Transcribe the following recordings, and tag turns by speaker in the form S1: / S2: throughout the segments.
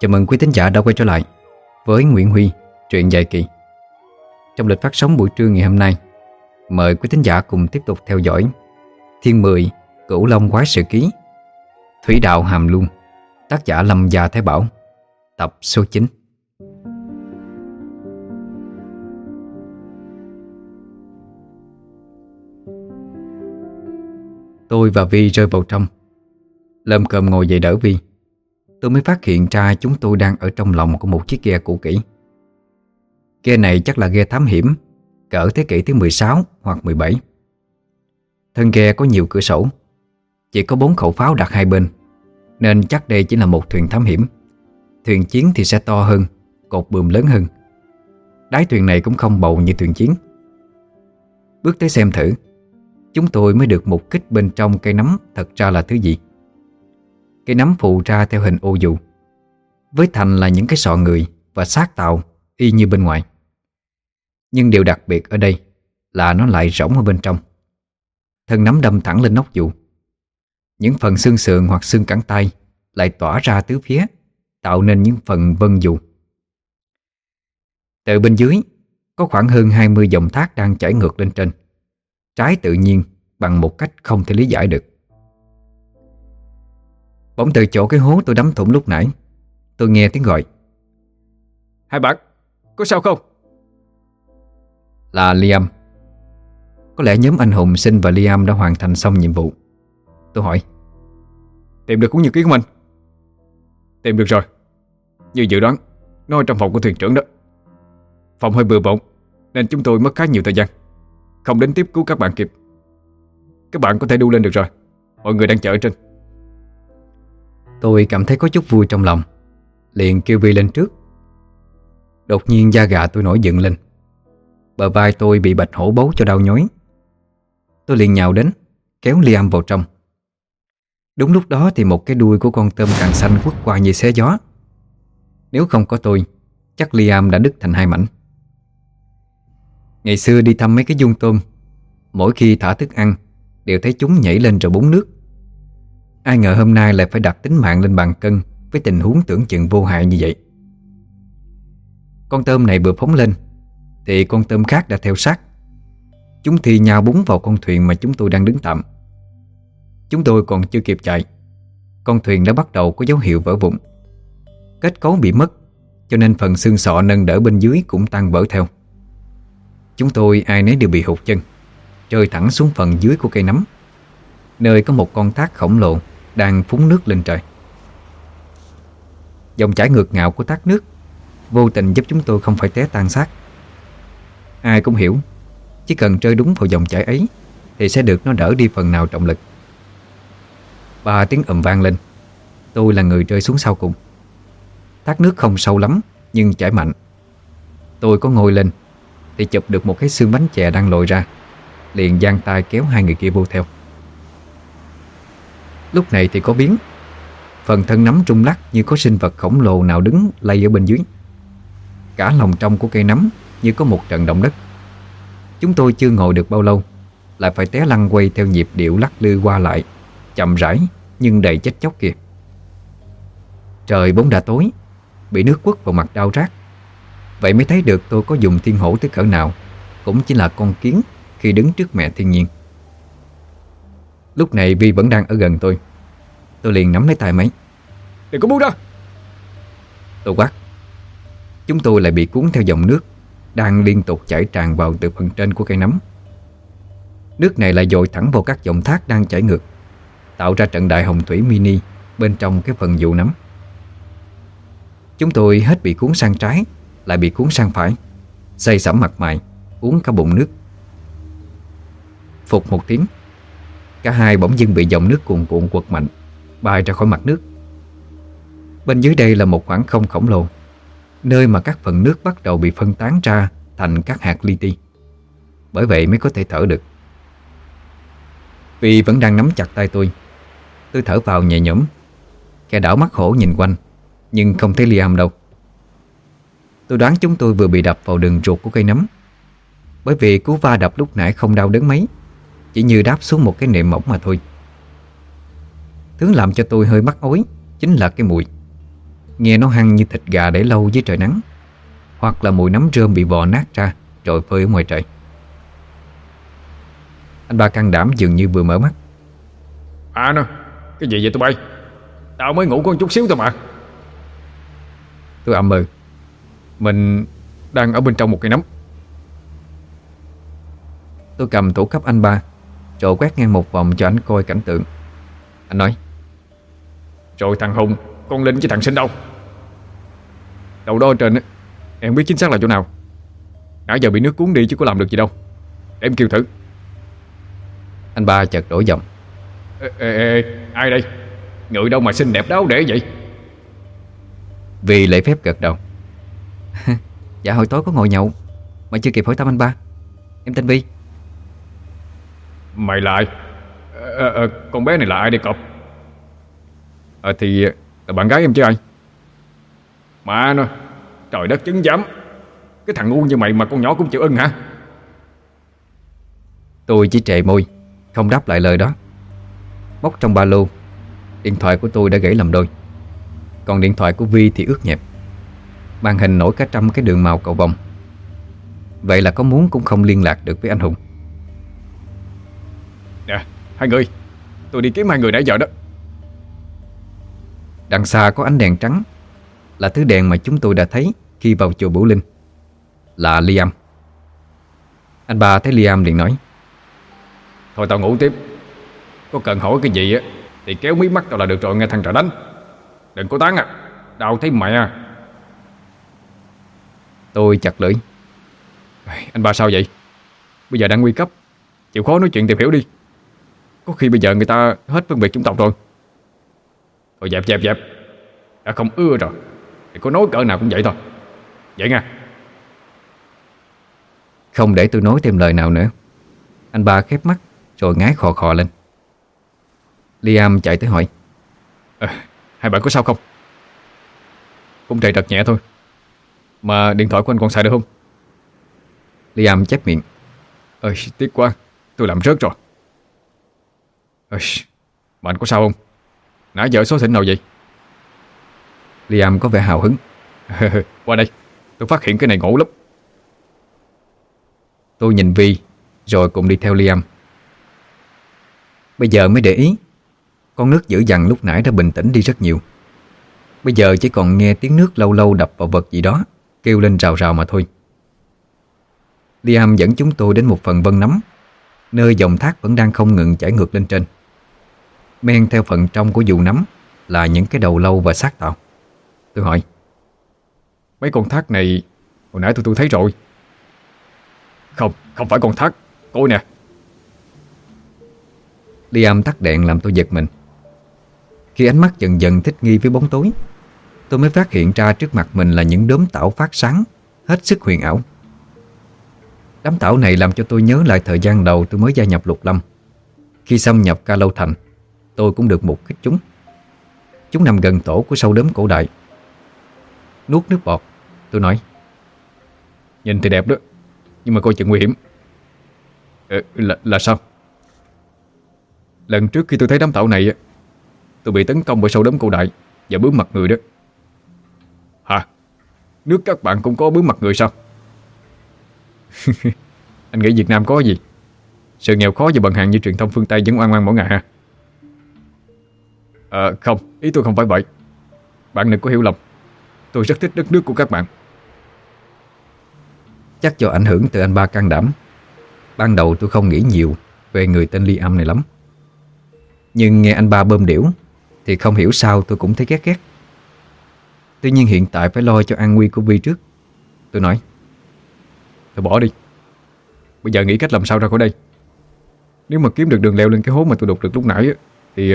S1: Chào mừng quý thính giả đã quay trở lại với Nguyễn Huy, truyện dài kỳ. Trong lịch phát sóng buổi trưa ngày hôm nay, mời quý thính giả cùng tiếp tục theo dõi Thiên Mười, Cửu Long Quái Sự Ký, Thủy Đạo Hàm Luân, tác giả Lâm Gia Thái Bảo, tập số 9. Tôi và Vi rơi vào trong Lâm cầm ngồi dậy đỡ Vi Tôi mới phát hiện ra chúng tôi đang ở trong lòng của một chiếc ghe cũ kỹ. Ghe này chắc là ghe thám hiểm, Cỡ thế kỷ thứ 16 hoặc 17 Thân ghe có nhiều cửa sổ, Chỉ có bốn khẩu pháo đặt hai bên, Nên chắc đây chỉ là một thuyền thám hiểm. Thuyền chiến thì sẽ to hơn, Cột bùm lớn hơn. Đáy thuyền này cũng không bầu như thuyền chiến. Bước tới xem thử, Chúng tôi mới được mục kích bên trong cây nấm, thật ra là thứ gì? Cây nấm phụ ra theo hình ô dù. Với thành là những cái sọ người Và xác tạo y như bên ngoài. Nhưng điều đặc biệt ở đây Là nó lại rỗng ở bên trong. Thân nấm đâm thẳng lên nóc dù. Những phần xương sườn hoặc xương cẳng tay Lại tỏa ra tứ phía, Tạo nên những phần vân dù. Từ bên dưới, Có khoảng hơn 20 dòng thác đang chảy ngược lên trên. Trái tự nhiên Bằng một cách không thể lý giải được. Bỗng từ chỗ cái hố tôi đắm thủng lúc nãy. Tôi nghe tiếng gọi.
S2: Hai bạn, có sao không?
S1: Là Liam. Có lẽ nhóm anh Hùng Sinh và Liam đã hoàn thành xong nhiệm vụ. Tôi hỏi.
S2: Tìm được cuốn nhật ký của anh Tìm được rồi. Như dự đoán Nó ở trong phòng của thuyền trưởng đó. Phòng hơi bừa bộn Nên chúng tôi mất khá nhiều thời gian. Không đến tiếp cứu các bạn kịp. Các bạn có thể đu lên được rồi. Mọi người đang chờ ở trên
S1: Tôi cảm thấy có chút vui trong lòng. Liền kêu Vi lên trước. Đột nhiên da gà tôi nổi dựng lên. Bờ vai tôi bị bạch hổ bấu cho đau nhói. Tôi liền nhào đến, Kéo Liam vào trong. Đúng lúc đó thì một cái đuôi của con tôm càng xanh quất qua như xé gió. Nếu không có tôi, Chắc Liam đã đứt thành hai mảnh. Ngày xưa đi thăm mấy cái dung tôm, Mỗi khi thả thức ăn, Đều thấy chúng nhảy lên rồi búng nước. Ai ngờ hôm nay lại phải đặt tính mạng lên bàn cân Với tình huống tưởng chừng vô hại như vậy. Con tôm này vừa phóng lên, Thì con tôm khác đã theo sát. Chúng thì nhào búng vào con thuyền mà chúng tôi đang đứng tạm. Chúng tôi còn chưa kịp chạy, Con thuyền đã bắt đầu có dấu hiệu vỡ vụn. Kết cấu bị mất, Cho nên phần xương sọ nâng đỡ bên dưới cũng tan vỡ theo. Chúng tôi ai nấy đều bị hụt chân, Rơi thẳng xuống phần dưới của cây nấm. Nơi có một con thác khổng lồ Đang phúng nước lên trời. Dòng chảy ngược ngạo của thác nước Vô tình giúp chúng tôi không phải té tan xác. Ai cũng hiểu, Chỉ cần rơi đúng vào dòng chảy ấy Thì sẽ được nó đỡ đi phần nào trọng lực. Ba tiếng ầm vang lên. Tôi là người rơi xuống sau cùng. Thác nước không sâu lắm, Nhưng chảy mạnh. Tôi có ngồi lên Thì chụp được một cái xương bánh chè đang lội ra, Liền giang tay kéo hai người kia vô theo. Lúc này thì có biến. Phần thân nắm trung lắc như có sinh vật khổng lồ nào đứng lay ở bên dưới. Cả lòng trong của cây nấm như có một trận động đất. Chúng tôi chưa ngồi được bao lâu, Lại phải té lăn quay theo nhịp điệu lắc lư qua lại, Chậm rãi nhưng đầy chết chóc kìa. Trời bóng đã tối, Bị nước quất vào mặt đau rát. Vậy mới thấy được tôi có dùng thiên hổ tới cỡ nào, Cũng chỉ là con kiến Khi đứng trước mẹ thiên nhiên. Lúc này Vi vẫn đang ở gần tôi. Tôi liền nắm lấy tay máy.
S2: Đừng có buông ra.
S1: Tôi quát. Chúng tôi lại bị cuốn theo dòng nước Đang liên tục chảy tràn vào từ phần trên của cây nấm. Nước này lại dội thẳng vào các dòng thác đang chảy ngược Tạo ra trận đại hồng thủy mini Bên trong cái phần vụ nấm. Chúng tôi hết bị cuốn sang trái Lại bị cuốn sang phải Xây sẩm mặt mày Uống cả bụng nước. Phục một tiếng Cả hai bỗng dưng bị dòng nước cuồn cuộn quật mạnh, Bay ra khỏi mặt nước. Bên dưới đây là một khoảng không khổng lồ, Nơi mà các phần nước bắt đầu bị phân tán ra Thành các hạt li ti. Bởi vậy mới có thể thở được. Vì vẫn đang nắm chặt tay tôi Tôi thở vào nhẹ nhõm. Kẻ đảo mắt hổ nhìn quanh, Nhưng không thấy Liam đâu. Tôi đoán chúng tôi vừa bị đập vào đường ruột của cây nấm. Bởi vì cú va đập lúc nãy không đau đớn mấy chỉ như đáp xuống một cái nệm mỏng mà thôi. Thứ làm cho tôi hơi mắc ối Chính là cái mùi. Nghe nó hăng như thịt gà để lâu dưới trời nắng Hoặc là mùi nấm rơm bị vò nát ra Rồi phơi ở ngoài trời. Anh ba căng đảm dường như vừa mở mắt.
S2: À nó Cái gì vậy tụi bay? Tao mới ngủ một chút xíu thôi mà.
S1: Tôi ậm mừ
S2: Mình đang ở bên trong một cây nấm.
S1: Tôi cầm tủ cấp anh ba Rồi quét ngang một vòng cho anh coi cảnh tượng. Anh nói
S2: Rồi thằng Hùng Con Linh với thằng Sinh đâu? Đầu đó ở trên á Em biết chính xác là chỗ nào. Nãy giờ bị nước cuốn đi chứ có làm được gì đâu. Để em kêu thử.
S1: Anh ba chợt đổi giọng.
S2: Ê, ê, ê, Ai đây? Người đâu mà xinh đẹp đáo để vậy?
S1: Vì lễ phép gật đầu. Dạ hồi tối có ngồi nhậu Mà chưa kịp hỏi thăm anh ba. Em tên Vi
S2: Mày lại à, à, Con bé này là ai đây cọp à, ờ, Thì là bạn gái em chứ ai? Mà nó Trời đất chứng giám. Cái thằng ngu như mày mà con nhỏ cũng chịu ưng hả?
S1: Tôi chỉ trệ môi Không đáp lại lời đó. Móc trong ba lô Điện thoại của tôi đã gãy làm đôi. Còn điện thoại của Vi thì ướt nhẹp. Màn hình nổi cả trăm cái đường màu cầu vòng Vậy là có muốn cũng không liên lạc được với anh Hùng
S2: hai người Tôi đi kiếm hai người nãy giờ đó.
S1: Đằng xa có ánh đèn trắng Là thứ đèn mà chúng tôi đã thấy Khi vào chùa Bửu Linh Là Liam. Anh ba thấy Liam liền nói
S2: Thôi tao ngủ tiếp. Có cần hỏi cái gì á Thì kéo mí mắt tao là được rồi nghe thằng trả đánh. Đừng có tán à Đau thấy mẹ à.
S1: Tôi chặt lưỡi.
S2: Anh ba sao vậy? Bây giờ đang nguy cấp Chịu khó nói chuyện tìm hiểu đi Có khi bây giờ người ta hết phân biệt chủng tộc rồi. Thôi dẹp dẹp dẹp. Đã không ưa rồi. Thì có nói cỡ nào cũng vậy thôi. Vậy nha.
S1: Không để tôi nói thêm lời nào nữa. Anh ba khép mắt Rồi ngái khò khò lên. Liam chạy tới hỏi.
S2: À, Hai bạn có sao không? Cũng chạy trật nhẹ thôi. Mà điện thoại của anh còn xài được không?
S1: Liam chép miệng.
S2: Ơi tiếc quá. Tôi làm rớt rồi Ơi, Mà anh có sao không? Nãy giờ số thỉnh nào vậy?
S1: Liam có vẻ hào hứng.
S2: Qua đây Tôi phát hiện cái này ngộ lắm.
S1: Tôi nhìn Vi Rồi cùng đi theo Liam. Bây giờ mới để ý Con nước dữ dằn lúc nãy đã bình tĩnh đi rất nhiều. Bây giờ chỉ còn nghe tiếng nước lâu lâu đập vào vật gì đó Kêu lên rào rào mà thôi. Liam dẫn chúng tôi đến một phần vân nắm Nơi dòng thác vẫn đang không ngừng chảy ngược lên trên Men theo phần trong của dù nắm Là những cái đầu lâu và xác tạo. Tôi hỏi
S2: Mấy con thác này Hồi nãy tôi tôi thấy rồi. Không, không phải con thác cô nè.
S1: Liam tắt đèn làm tôi giật mình. Khi ánh mắt dần dần thích nghi với bóng tối Tôi mới phát hiện ra trước mặt mình là những đốm tảo phát sáng Hết sức huyền ảo. Đám tảo này làm cho tôi nhớ lại thời gian đầu tôi mới gia nhập lục lâm. Khi xâm nhập ca lâu thành Tôi cũng được một kích chúng. Chúng nằm gần tổ của sâu đốm cổ đại. Nuốt nước bọt Tôi nói.
S2: Nhìn thì đẹp đó Nhưng mà coi chừng nguy hiểm. Ờ, là, là sao? Lần trước khi tôi thấy đám tàu này Tôi bị tấn công bởi sâu đốm cổ đại Và bướm mặt người đó. Hả? Nước các bạn cũng có bướm mặt người sao? Anh nghĩ Việt Nam có gì? Sự nghèo khó và bần hàng như truyền thông phương Tây vẫn oan oan mỗi ngày ha À, không. Ý tôi không phải vậy. Bạn đừng có hiểu lầm. Tôi rất thích đất nước của các bạn.
S1: Chắc do ảnh hưởng từ anh ba can đảm. Ban đầu tôi không nghĩ nhiều Về người tên Liam này lắm. Nhưng nghe anh ba bơm điểu Thì không hiểu sao tôi cũng thấy ghét ghét. Tuy nhiên hiện tại phải lo cho an nguy của Vi trước. Tôi nói
S2: Thôi bỏ đi. Bây giờ nghĩ cách làm sao ra khỏi đây. Nếu mà kiếm được đường leo lên cái hố mà tôi đục được lúc nãy Thì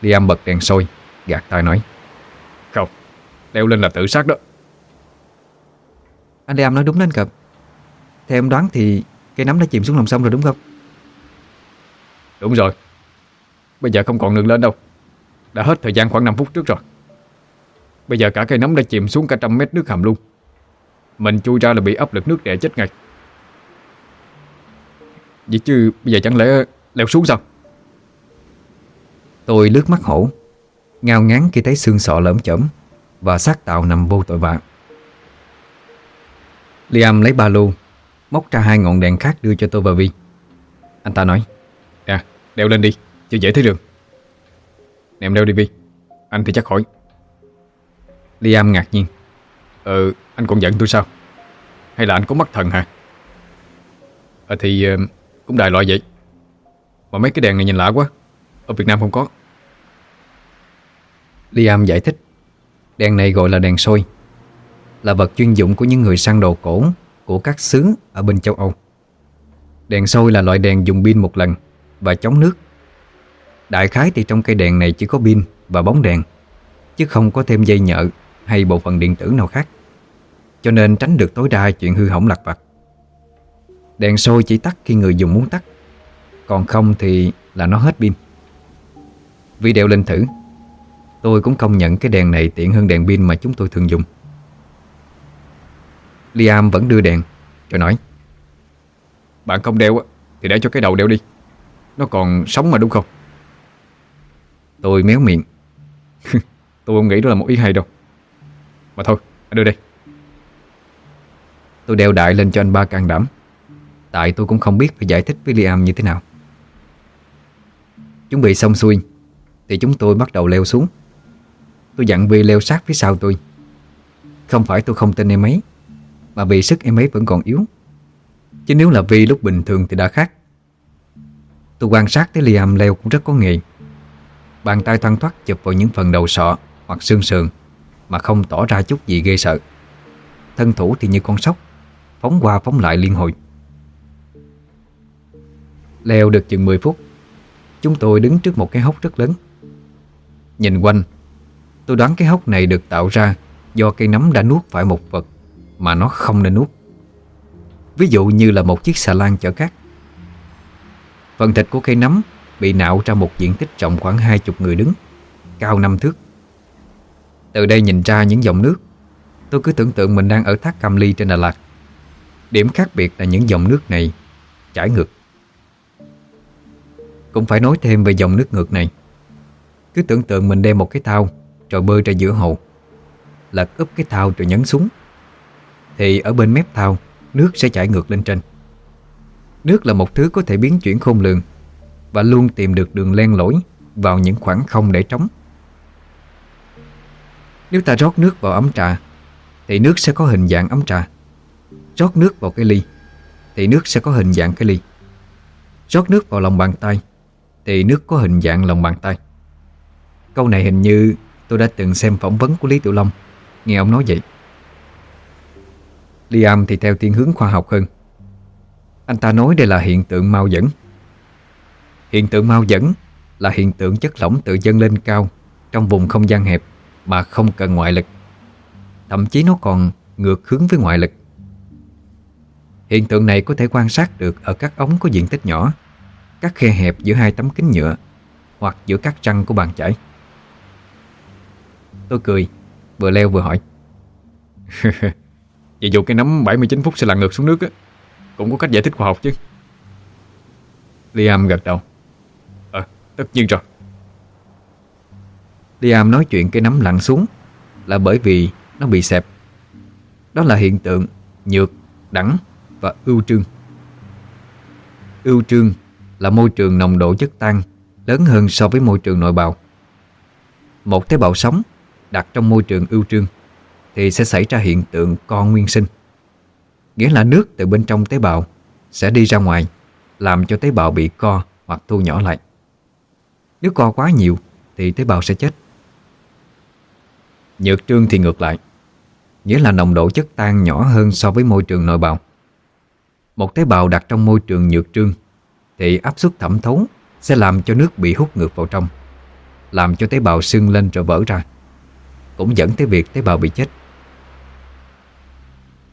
S1: Liam bật đèn sôi Gạt tay nói.
S2: Không Leo lên là tự sát đó.
S1: Anh Liam nói đúng đến cập. Theo em đoán thì Cây nắm đã chìm xuống lòng sông rồi đúng không?
S2: Đúng rồi. Bây giờ không còn đường lên đâu. Đã hết thời gian khoảng 5 phút trước rồi. Bây giờ cả cây nấm đã chìm xuống cả trăm mét nước hầm luôn. Mình chui ra là bị áp lực nước đè chết ngay. Vậy chứ bây giờ chẳng lẽ leo xuống sao
S1: Tôi lướt mắt hổ Ngao ngán khi thấy xương sọ lởm chởm Và xác tàu nằm vô tội vạ. Liam lấy ba lô Móc ra hai ngọn đèn khác đưa cho tôi và Vi. Anh ta nói
S2: Nè, đeo lên đi, cho dễ thấy đường. Nè em đeo đi Vi Anh thì chắc khỏi.
S1: Liam ngạc nhiên
S2: Ờ, anh còn giận tôi sao? Hay là anh có mắt thần hả? Ờ thì ờ, cũng đại loại vậy. Mà mấy cái đèn này nhìn lạ quá. Ở Việt Nam không có.
S1: Liam giải thích, Đèn này gọi là đèn sôi Là vật chuyên dụng của những người săn đồ cổ Của các xứ ở bên châu Âu. Đèn sôi là loại đèn dùng pin một lần Và chống nước. Đại khái thì trong cây đèn này chỉ có pin và bóng đèn, Chứ không có thêm dây nhợ Hay bộ phận điện tử nào khác. Cho nên tránh được tối đa chuyện hư hỏng lặt vặt. Đèn sôi chỉ tắt khi người dùng muốn tắt, Còn không thì là nó hết pin. Vì đeo lên thử. Tôi cũng công nhận cái đèn này tiện hơn đèn pin mà chúng tôi thường dùng. Liam vẫn đưa đèn Rồi nói
S2: Bạn không đeo thì để cho cái đầu đeo đi. Nó còn sống mà đúng không?
S1: Tôi méo miệng.
S2: Tôi không nghĩ đó là một ý hay đâu. Mà thôi, anh đưa đây.
S1: Tôi đeo đại lên cho anh ba can đảm. Tại tôi cũng không biết phải giải thích với Liam như thế nào. Chuẩn bị xong xuôi thì chúng tôi bắt đầu leo xuống. Tôi dặn Vi leo sát phía sau tôi. Không phải tôi không tin em ấy, Mà vì sức em ấy vẫn còn yếu. Chứ nếu là Vi lúc bình thường thì đã khác. Tôi quan sát thấy Liam leo cũng rất có nghề. Bàn tay thoăn thoắt chụp vào những phần đầu sọ Hoặc xương sườn Mà không tỏ ra chút gì ghê sợ. Thân thủ thì như con sóc, Phóng qua phóng lại liên hồi. Leo được chừng 10 phút, Chúng tôi đứng trước một cái hốc rất lớn. Nhìn quanh. Tôi đoán cái hốc này được tạo ra Do cây nấm đã nuốt phải một vật Mà nó không nên nuốt. Ví dụ như là một chiếc xà lan chở cát. Phần thịt của cây nấm Bị nạo ra một diện tích rộng khoảng hai chục người đứng, Cao năm thước. Từ đây nhìn ra những dòng nước. Tôi cứ tưởng tượng mình đang ở thác Cam Ly trên Đà Lạt. Điểm khác biệt là những dòng nước này chảy ngược. Cũng phải nói thêm về dòng nước ngược này. Cứ tưởng tượng mình đem một cái thao Rồi bơi ra giữa hồ Lật úp cái thao rồi nhấn xuống Thì ở bên mép thao, Nước sẽ chảy ngược lên trên. Nước là một thứ có thể biến chuyển khôn lường Và luôn tìm được đường len lỏi Vào những khoảng không để trống. Nếu ta rót nước vào ấm trà, Thì nước sẽ có hình dạng ấm trà. Rót nước vào cái ly, Thì nước sẽ có hình dạng cái ly. Rót nước vào lòng bàn tay, Thì nước có hình dạng lòng bàn tay. Câu này hình như tôi đã từng xem phỏng vấn của Lý Tiểu Long Nghe ông nói vậy Liam thì theo thiên hướng khoa học hơn Anh ta nói đây là hiện tượng mau dẫn Hiện tượng mau dẫn là hiện tượng chất lỏng tự dâng lên cao trong vùng không gian hẹp mà không cần ngoại lực. Thậm chí nó còn ngược hướng với ngoại lực. Hiện tượng này có thể quan sát được ở các ống có diện tích nhỏ, các khe hẹp giữa hai tấm kính nhựa hoặc giữa các răng của bàn chải. Tôi cười, vừa leo vừa hỏi.
S2: Vậy dù cái nấm 79 phút sẽ lặn ngược xuống nước á Cũng có cách giải thích khoa học chứ.
S1: Liam gật đầu.
S2: Ờ, tất nhiên rồi.
S1: Liam nói chuyện cái nấm lặn xuống Là bởi vì nó bị xẹp Đó là hiện tượng nhược, đẳng và ưu trương. Ưu trương là môi trường nồng độ chất tan lớn hơn so với môi trường nội bào. Một tế bào sống đặt trong môi trường ưu trương thì sẽ xảy ra hiện tượng co nguyên sinh. Nghĩa là nước từ bên trong tế bào sẽ đi ra ngoài làm cho tế bào bị co hoặc thu nhỏ lại. Nếu co quá nhiều thì tế bào sẽ chết. Nhược trương thì ngược lại, nghĩa là nồng độ chất tan nhỏ hơn so với môi trường nội bào. Một tế bào đặt trong môi trường nhược trương thì áp suất thẩm thấu sẽ làm cho nước bị hút ngược vào trong, làm cho tế bào sưng lên rồi vỡ ra, cũng dẫn tới việc tế bào bị chết.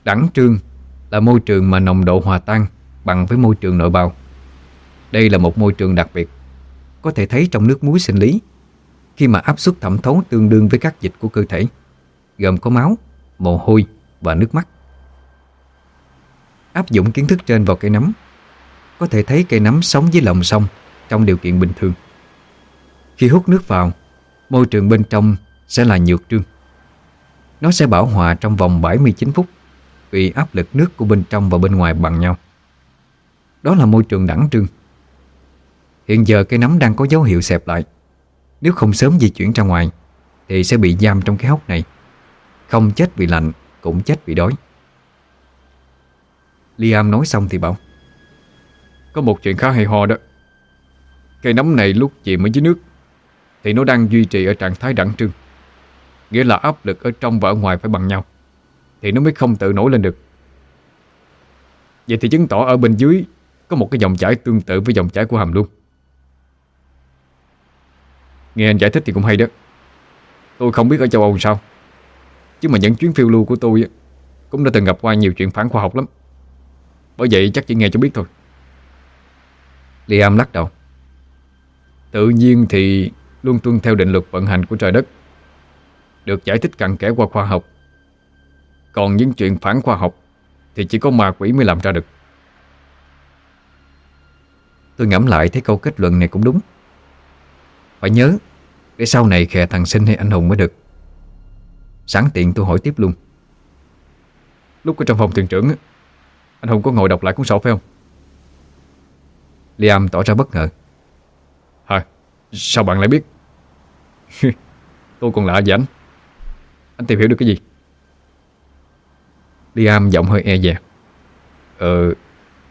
S1: Đẳng trương là môi trường mà nồng độ hòa tan bằng với môi trường nội bào. Đây là một môi trường đặc biệt, có thể thấy trong nước muối sinh lý khi mà áp suất thẩm thấu tương đương với các dịch của cơ thể, gồm có máu, mồ hôi và nước mắt. Áp dụng kiến thức trên vào cây nấm, có thể thấy cây nấm sống dưới lòng sông trong điều kiện bình thường. Khi hút nước vào, Môi trường bên trong sẽ là nhược trương. Nó sẽ bảo hòa trong vòng 79 phút Vì áp lực nước của bên trong và bên ngoài bằng nhau. Đó là môi trường đẳng trương. Hiện giờ cây nấm đang có dấu hiệu xẹp lại. Nếu không sớm di chuyển ra ngoài, Thì sẽ bị giam trong cái hốc này. Không chết vì lạnh, Cũng chết vì đói. Liam nói xong thì bảo,
S2: Có một chuyện khá hay ho đó. Cây nấm này lúc chìm ở dưới nước, Thì nó đang duy trì ở trạng thái đẳng trưng Nghĩa là áp lực ở trong và ở ngoài phải bằng nhau. Thì nó mới không tự nổi lên được. Vậy thì chứng tỏ ở bên dưới Có một cái dòng chảy tương tự với dòng chảy của hầm luôn Nghe anh giải thích thì cũng hay đó. Tôi không biết ở châu Âu sao. Chứ mà những chuyến phiêu lưu của tôi Cũng đã từng gặp qua nhiều chuyện phản khoa học lắm. Bởi vậy chắc chỉ nghe cho biết thôi.
S1: Liam lắc đầu.
S2: Tự nhiên thì luôn tuân theo định luật vận hành của trời đất. Được giải thích cặn kẽ qua khoa học. Còn những chuyện phản khoa học Thì chỉ có ma quỷ mới làm ra được.
S1: Tôi ngẫm lại thấy câu kết luận này cũng đúng. Phải nhớ, Để sau này khè thằng sinh hay anh hùng mới được. Sáng tiện tôi hỏi tiếp luôn.
S2: Lúc ở trong phòng thuyền trưởng Anh Hùng có ngồi đọc lại cuốn sổ phải không?
S1: Liam tỏ ra bất ngờ.
S2: Hả? Sao bạn lại biết? Tôi còn lạ vậy anh? Anh tìm hiểu được cái gì?
S1: Liam giọng hơi e dè.
S2: Ờ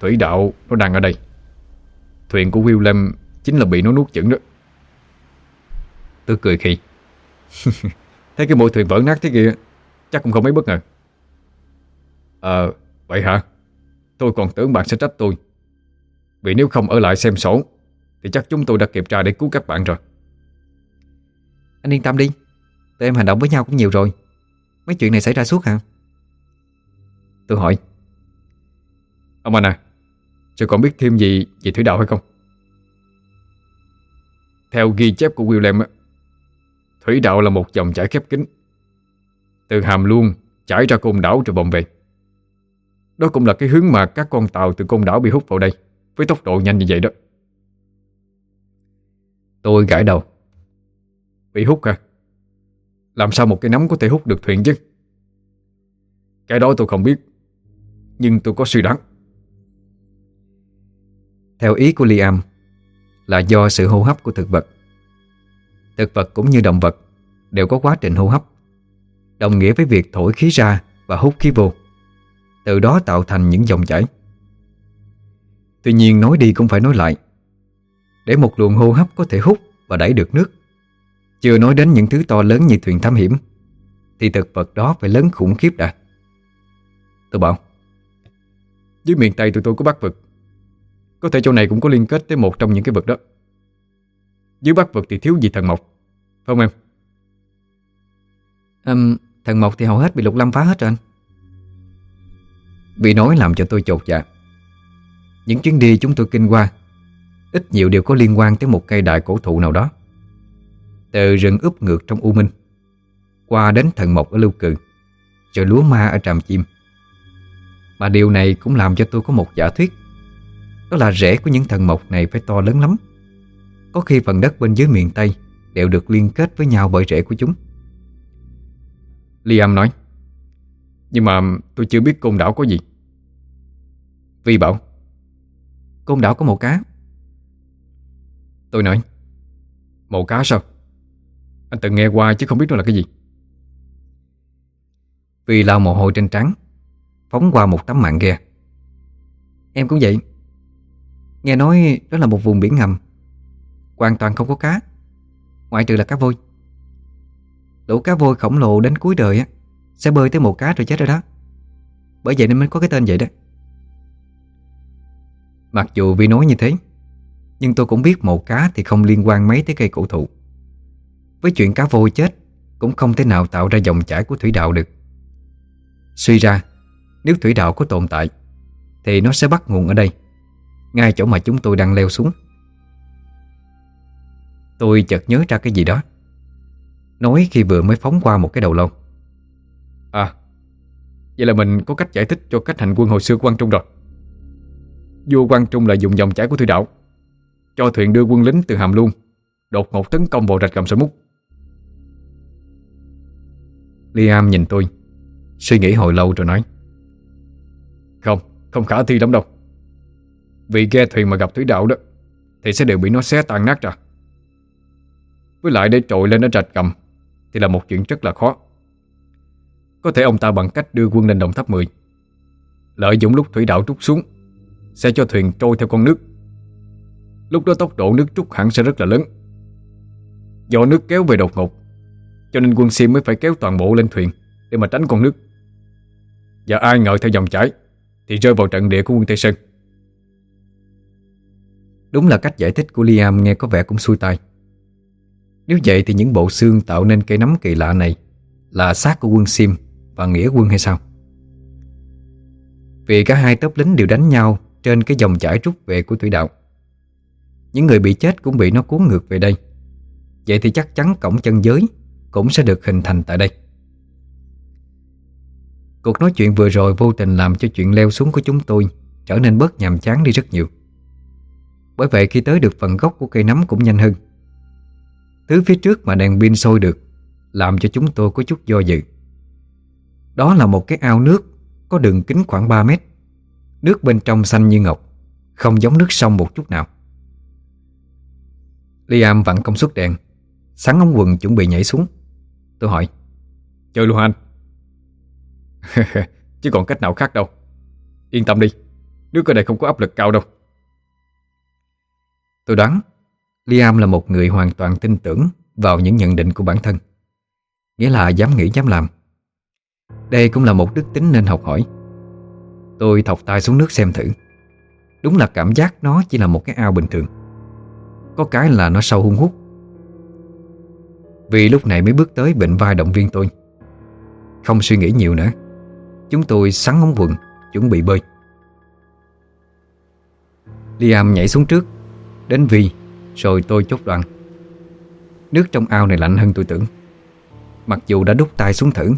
S2: Thủy đạo nó đang ở đây. Thuyền của William Chính là bị nó nuốt chửng đó.
S1: Tôi cười khi
S2: Thấy cái mỗi thuyền vỡ nát thế kia, Chắc cũng không mấy bất ngờ. Ờ vậy hả? Tôi còn tưởng bạn sẽ trách tôi. Vì nếu không ở lại xem sổ, Thì chắc chúng tôi đã kịp tra để cứu các bạn rồi.
S1: Anh yên tâm đi. Tụi em hành động với nhau cũng nhiều rồi. Mấy chuyện này xảy ra suốt hả? Tôi hỏi.
S2: Ông anh à Chứ còn biết thêm gì về thủy đạo hay không? Theo ghi chép của William Thủy đạo là một dòng chảy khép kín. Từ hàm luôn chảy ra côn đảo rồi vòng về Đó cũng là cái hướng mà các con tàu từ côn đảo bị hút vào đây, Với tốc độ nhanh như vậy đó.
S1: Tôi gãi đầu.
S2: Bị hút à làm sao một cái nắm có thể hút được thuyền chứ? Cái đó tôi không biết, Nhưng tôi có suy đoán.
S1: Theo ý của Liam Là do sự hô hấp của thực vật. Thực vật cũng như động vật Đều có quá trình hô hấp, Đồng nghĩa với việc thổi khí ra Và hút khí vô, Từ đó tạo thành những dòng chảy. Tuy nhiên, nói đi cũng phải nói lại, Để một luồng hô hấp có thể hút Và đẩy được nước chưa nói đến những thứ to lớn như thuyền thám hiểm Thì thực vật đó phải lớn khủng khiếp đã. Tôi bảo
S2: Dưới miền Tây tụi tôi có bắc vực. Có thể chỗ này cũng có liên kết tới một trong những cái vực đó. Dưới bắc vực thì thiếu gì thần mộc Phải không em?
S1: Um, Thần mộc thì hầu hết bị lục lâm phá hết rồi anh. Vì nói làm cho tôi chột dạ. Những chuyến đi chúng tôi kinh qua Ít nhiều đều có liên quan tới một cây đại cổ thụ nào đó từ rừng úp ngược trong U Minh. Qua đến thần mộc ở Lưu Cừ Rồi lúa ma ở Tràm Chim. Mà điều này cũng làm cho tôi có một giả thuyết. Đó là rễ của những thần mộc này phải to lớn lắm. Có khi phần đất bên dưới miền Tây Đều được liên kết với nhau bởi rễ của chúng.
S2: Liam nói, Nhưng mà tôi chưa biết côn đảo có gì.
S1: Vi bảo, Côn đảo có một cá.
S2: Tôi nói, Màu cá sao? Anh từng nghe qua chứ không biết nó là cái gì.
S1: Vì lau mồ hôi trên trắng Phóng qua một tấm mạng ghe. Em cũng vậy. Nghe nói đó là một vùng biển ngầm, Hoàn toàn không có cá, Ngoại trừ là cá vôi Lũ cá vôi khổng lồ đến cuối đời á, Sẽ bơi tới một cá rồi chết rồi đó. Bởi vậy nên mới có cái tên vậy đó. Mặc dù vì nói như thế, Nhưng tôi cũng biết một cá thì không liên quan mấy tới cây cổ thụ. Với chuyện cá vô chết, Cũng không thể nào tạo ra dòng chảy của thủy đạo được. Suy ra, Nếu thủy đạo có tồn tại, Thì nó sẽ bắt nguồn ở đây, Ngay chỗ mà chúng tôi đang leo xuống. Tôi chợt nhớ ra cái gì đó, Nói khi vừa mới phóng qua một cái đầu lâu.
S2: À Vậy là mình có cách giải thích cho cách hành quân hồi xưa của Quang Trung rồi. Vua Quang Trung là dùng dòng chảy của thủy đạo, Cho thuyền đưa quân lính từ Hàm Luông Đột ngột tấn công vào rạch cầm sợi mút
S1: Liam nhìn tôi Suy nghĩ hồi lâu rồi nói.
S2: Không, không khả thi lắm đâu. Vì ghe thuyền mà gặp thủy đạo đó Thì sẽ đều bị nó xé tan nát ra. Với lại để trội lên nó rạch cầm Thì là một chuyện rất là khó. Có thể ông ta bằng cách đưa quân lên đồng tháp 10 Lợi dụng lúc thủy đạo trút xuống Sẽ cho thuyền trôi theo con nước. Lúc đó tốc độ nước trút hẳn sẽ rất là lớn. Do nước kéo về đột ngột cho nên quân Sim mới phải kéo toàn bộ lên thuyền Để mà tránh con nước. Và ai ngờ theo dòng chảy Thì rơi vào trận địa của quân Tây Sơn.
S1: Đúng là cách giải thích của Liam nghe có vẻ cũng xuôi tai. Nếu vậy thì những bộ xương tạo nên cây nấm kỳ lạ này Là xác của quân Sim và nghĩa quân hay sao? Vì cả hai tốp lính đều đánh nhau Trên cái dòng chảy rút về của thủy đạo. Những người bị chết cũng bị nó cuốn ngược về đây. Vậy thì chắc chắn cổng chân giới cũng sẽ được hình thành tại đây. Cuộc nói chuyện vừa rồi vô tình làm cho chuyện leo xuống của chúng tôi Trở nên bớt nhàm chán đi rất nhiều. Bởi vậy khi tới được phần gốc của cây nấm cũng nhanh hơn. Thứ phía trước mà đèn pin sôi được Làm cho chúng tôi có chút do dự. Đó là một cái ao nước Có đường kính khoảng 3 mét, Nước bên trong xanh như ngọc, Không giống nước sông một chút nào. Liam vặn công suất đèn Sắn ống quần chuẩn bị nhảy xuống. Tôi hỏi,
S2: Chơi luôn anh? Chứ còn cách nào khác đâu. Yên tâm đi, Nước ở đây không có áp lực cao đâu.
S1: Tôi đoán Liam là một người hoàn toàn tin tưởng Vào những nhận định của bản thân. Nghĩa là dám nghĩ, dám làm. Đây cũng là một đức tính nên học hỏi. Tôi thọc tay xuống nước xem thử. Đúng là cảm giác nó chỉ là một cái ao bình thường. Có cái là nó sâu hung hút. Vì lúc này mới bước tới bệnh vai động viên tôi. Không suy nghĩ nhiều nữa. Chúng tôi sắn ống quần, Chuẩn bị bơi. Liam nhảy xuống trước, Đến Vi, Rồi tôi chốt đoạn Nước trong ao này lạnh hơn tôi tưởng. Mặc dù đã đút tay xuống thử,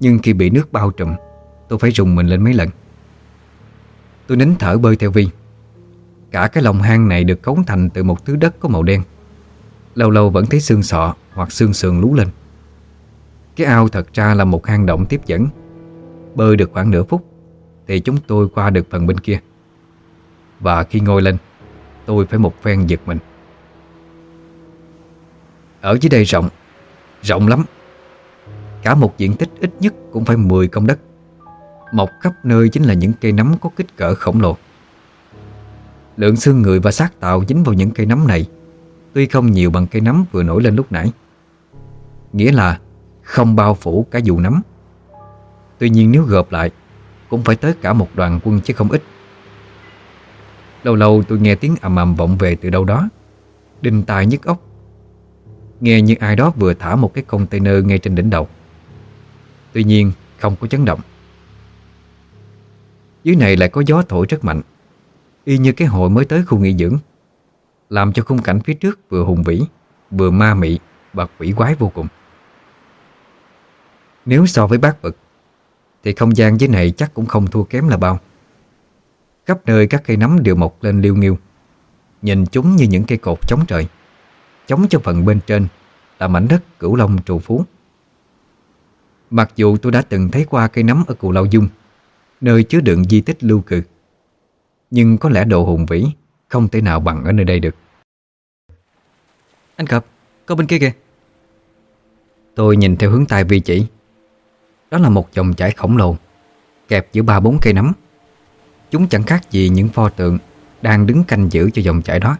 S1: Nhưng khi bị nước bao trùm, Tôi phải rùng mình lên mấy lần. Tôi nín thở bơi theo Vi. Cả cái lòng hang này được cấu thành từ một thứ đất có màu đen. Lâu lâu vẫn thấy xương sọ hoặc xương sườn lú lên. Cái ao thật ra là một hang động tiếp dẫn. Bơi được khoảng nửa phút Thì chúng tôi qua được phần bên kia. Và khi ngồi lên, Tôi phải một phen giật mình. Ở dưới đây rộng Rộng lắm. Cả một diện tích ít nhất cũng phải 10 công đất. Mọc khắp nơi chính là những cây nấm có kích cỡ khổng lồ. Lượng xương người và xác tạo dính vào những cây nấm này Tuy không nhiều bằng cây nấm vừa nổi lên lúc nãy. Nghĩa là không bao phủ cả dù nấm. Tuy nhiên nếu gộp lại, Cũng phải tới cả một đoàn quân chứ không ít. Lâu lâu tôi nghe tiếng ầm ầm vọng về từ đâu đó. Đinh tai nhức óc. Nghe như ai đó vừa thả một cái container ngay trên đỉnh đầu. Tuy nhiên, không có chấn động. Dưới này lại có gió thổi rất mạnh. Y như cái hội mới tới khu nghỉ dưỡng. Làm cho khung cảnh phía trước vừa hùng vĩ, Vừa ma mị và quỷ quái vô cùng. Nếu so với bát vực, Thì không gian dưới này chắc cũng không thua kém là bao. Khắp nơi các cây nấm đều mọc lên liêu nghiêu, Nhìn chúng như những cây cột chống trời, Chống cho phần bên trên Là mảnh đất cửu long trù phú. Mặc dù tôi đã từng thấy qua cây nấm ở Cù Lao Dung, Nơi chứa đựng di tích lưu cự Nhưng có lẽ độ hùng vĩ Không thể nào bằng ở nơi đây được. Anh Cập, có bên kia kìa. Tôi nhìn theo hướng tay vi chỉ. Đó là một dòng chảy khổng lồ Kẹp giữa ba bốn cây nấm. Chúng chẳng khác gì những pho tượng Đang đứng canh giữ cho dòng chảy đó.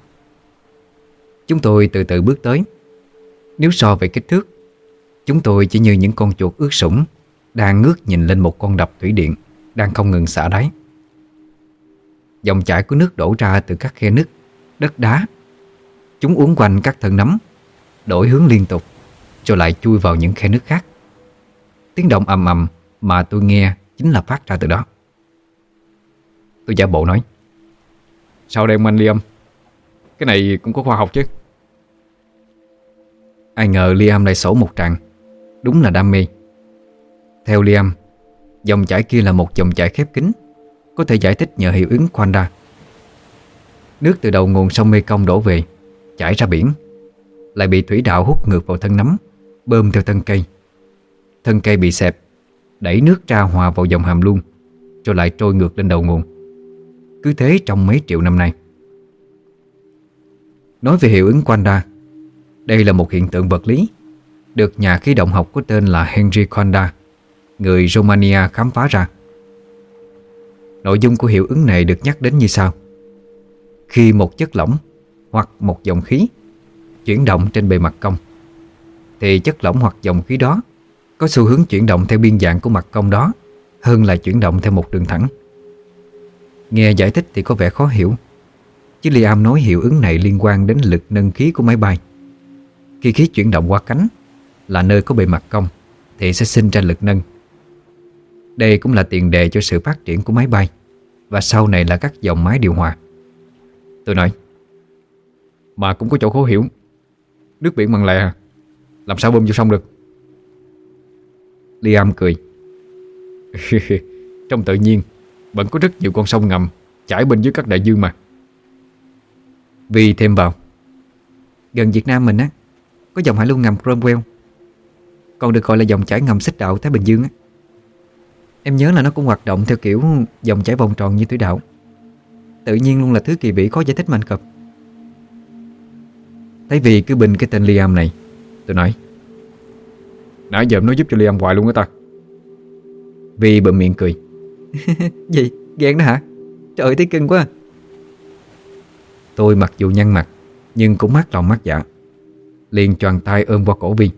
S1: Chúng tôi từ từ bước tới. Nếu so về kích thước Chúng tôi chỉ như những con chuột ướt sũng Đang ngước nhìn lên một con đập thủy điện Đang không ngừng xả đáy. Dòng chảy của nước đổ ra từ các khe nứt Đất đá Chúng uốn quanh các thân nấm, Đổi hướng liên tục, Rồi lại chui vào những khe nước khác. Tiếng động ầm ầm mà tôi nghe Chính là phát ra từ đó. Tôi giả bộ nói,
S2: Sao đây anh Liam? Cái này cũng có khoa học chứ.
S1: Ai ngờ Liam lại sổ một tràng, Đúng là đam mê. Theo Liam, Dòng chảy kia là một dòng chảy khép kín, Có thể giải thích nhờ hiệu ứng Quanda Nước từ đầu nguồn sông Mekong đổ về Chảy ra biển. Lại bị thủy đạo hút ngược vào thân nấm, Bơm theo thân cây. Thân cây bị xẹp, Đẩy nước ra hòa vào dòng hàm luôn Rồi lại trôi ngược lên đầu nguồn. Cứ thế trong mấy triệu năm nay. Nói về hiệu ứng Quanda Đây là một hiện tượng vật lý, Được nhà khí động học có tên là Henry Quanda Người Romania khám phá ra. Nội dung của hiệu ứng này được nhắc đến như sau. Khi một chất lỏng hoặc một dòng khí chuyển động trên bề mặt cong. Thì chất lỏng hoặc dòng khí đó có xu hướng chuyển động theo biên dạng của mặt cong đó hơn là chuyển động theo một đường thẳng. Nghe giải thích thì có vẻ khó hiểu, Chứ Liam nói hiệu ứng này liên quan đến lực nâng khí của máy bay. Khi khí chuyển động qua cánh Là nơi có bề mặt cong Thì sẽ sinh ra lực nâng. Đây cũng là tiền đề cho sự phát triển của máy bay, Và sau này là các dòng máy điều hòa. Tôi nói
S2: mà cũng có chỗ khó hiểu. Nước biển mặn lè? À? Làm sao bơm vô sông được?
S1: Liam cười.
S2: cười Trong tự nhiên, Vẫn có rất nhiều con sông ngầm Chảy bên dưới các đại dương mà.
S1: Vì thêm vào. Gần Việt Nam mình á, Có dòng hải lưu ngầm Cromwell. Còn được gọi là dòng chảy ngầm xích đạo Thái Bình Dương á. Em nhớ là nó cũng hoạt động theo kiểu Dòng chảy vòng tròn như thủy đạo. Tự nhiên luôn là thứ kỳ vĩ khó giải thích mạnh cập. Thấy vì cứ bình cái tên Liam này Tôi nói
S2: Nãy giờ nó giúp cho Liam hoài luôn á ta
S1: Vi bậm miệng cười. cười Gì? Ghen đó hả? Trời thấy cưng quá Tôi mặc dù nhăn mặt Nhưng cũng mát lòng mát dạ Liền choàng tay ôm qua cổ Vi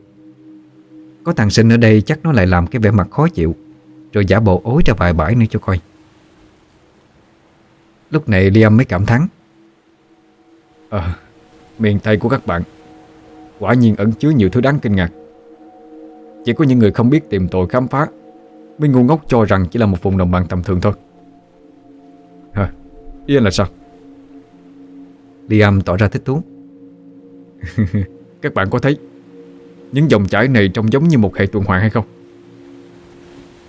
S1: Có thằng sinh ở đây chắc nó lại làm cái vẻ mặt khó chịu Rồi giả bộ ối ra vài bãi nữa cho coi Lúc này Liam mới cảm thắng
S2: À Miền Tây của các bạn Quả nhiên ẩn chứa nhiều thứ đáng kinh ngạc Chỉ có những người không biết tìm tội khám phá Mới ngu ngốc cho rằng chỉ là một vùng đồng bằng tầm thường thôi Hả? Ý anh là sao?
S1: Liam tỏ ra thích thú
S2: Các bạn có thấy Những dòng chảy này trông giống như một hệ tuần hoàn hay không?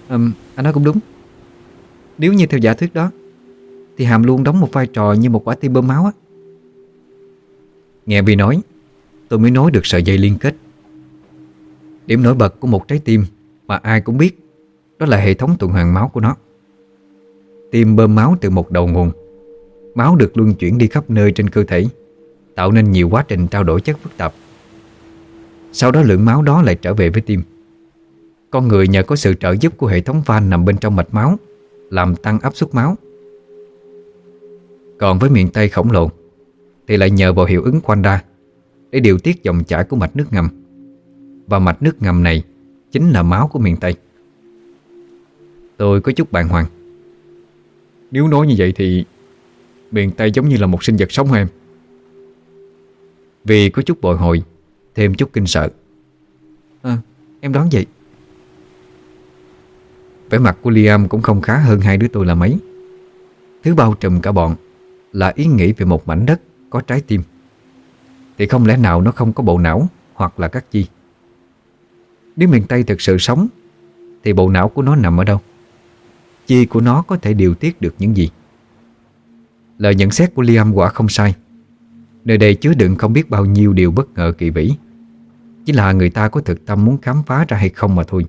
S1: um, Anh nói cũng đúng Nếu như theo giả thuyết đó Thì hàm luôn đóng một vai trò như một quả tim bơm máu á Nghe Vi nói, Tôi mới nói được sợi dây liên kết. Điểm nổi bật của một trái tim Mà ai cũng biết, Đó là hệ thống tuần hoàn máu của nó. Tim bơm máu từ một đầu nguồn. Máu được luân chuyển đi khắp nơi trên cơ thể, Tạo nên nhiều quá trình trao đổi chất phức tạp. Sau đó lượng máu đó lại trở về với tim. Con người nhờ có sự trợ giúp của hệ thống van nằm bên trong mạch máu, Làm tăng áp suất máu. Còn với miền Tây khổng lồ thì lại nhờ vào hiệu ứng Quanda để điều tiết dòng chảy của mạch nước ngầm. Và mạch nước ngầm này chính là máu của miền Tây. Tôi có chút bàng hoàng.
S2: Nếu nói như vậy thì miền Tây giống như là một sinh vật sống em.
S1: Vì có chút bồi hồi, thêm chút kinh sợ. À, em đoán vậy. Vẻ mặt của Liam cũng không khá hơn hai đứa tôi là mấy. Thứ bao trùm cả bọn là ý nghĩ về một mảnh đất có trái tim. Thì không lẽ nào nó không có bộ não Hoặc là các chi? Nếu miền Tây thực sự sống Thì bộ não của nó nằm ở đâu? Chi của nó có thể điều tiết được những gì? Lời nhận xét của Liam quả không sai. Nơi đây chứa đựng không biết bao nhiêu điều bất ngờ kỳ vĩ. Chỉ là người ta có thực tâm muốn khám phá ra hay không mà thôi.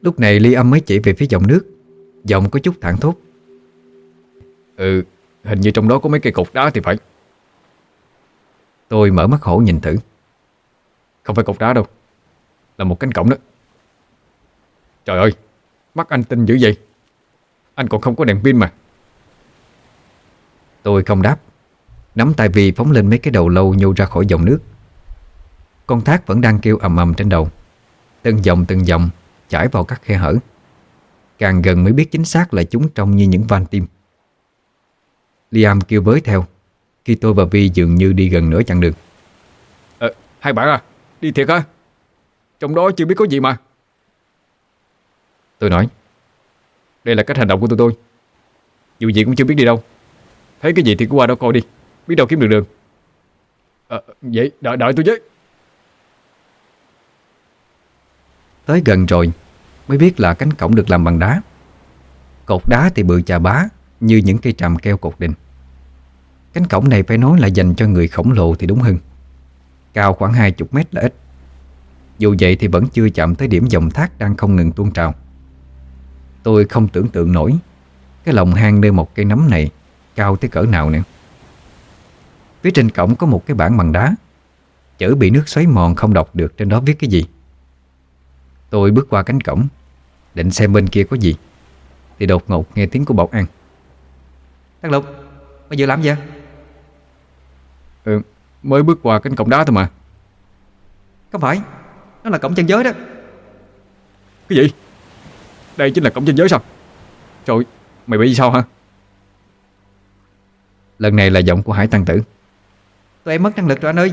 S1: Lúc này Liam mới chỉ về phía dòng nước. Giọng có chút thẳng thốt.
S2: Ừ, hình như trong đó có mấy cây cột đá thì phải.
S1: Tôi mở mắt hổ nhìn thử.
S2: Không phải cột đá đâu. Là một cánh cổng đó. Trời ơi, Mắt anh tin dữ vậy. Anh còn không có đèn pin mà.
S1: Tôi không đáp. Nắm tay vì phóng lên mấy cái đầu lâu nhô ra khỏi dòng nước. Con thác vẫn đang kêu ầm ầm trên đầu. Từng dòng từng dòng, Chảy vào các khe hở. Càng gần mới biết chính xác là chúng trông như những van tim. Liam kêu với theo. Khi tôi và Vi dường như đi gần nửa chặng đường.
S2: À, Hai bạn à Đi thiệt hả? Trong đó chưa biết có gì mà.
S1: Tôi nói
S2: Đây là cách hành động của tụi tôi. Dù gì cũng chưa biết đi đâu. Thấy cái gì thì cứ qua đó coi đi Biết đâu kiếm được đường. À, Vậy đợi, đợi tôi với.
S1: Tới gần rồi Mới biết là cánh cổng được làm bằng đá. Cột đá thì bự chà bá Như những cây tràm keo cột đình Cánh cổng này phải nói là dành cho người khổng lồ thì đúng hơn. Cao khoảng 20 mét là ít. Dù vậy thì vẫn chưa chạm tới điểm dòng thác đang không ngừng tuôn trào. Tôi không tưởng tượng nổi, Cái lòng hang nơi một cây nấm này Cao tới cỡ nào nữa. Phía trên cổng có một cái bảng bằng đá. Chữ bị nước xoáy mòn không đọc được Trên đó viết cái gì. Tôi bước qua cánh cổng, Định xem bên kia có gì, Thì đột ngột nghe tiếng của bảo an. Thằng Lục Mày vừa làm gì
S2: Ừ Mới bước qua cánh cổng đá thôi mà.
S1: Không phải Nó là cổng chân giới đó.
S2: Cái gì? Đây chính là cổng chân giới sao? Trời Mày bị gì sao hả?
S1: Lần này là giọng của Hải Tăng Tử. Tụi em mất năng lực rồi anh ơi.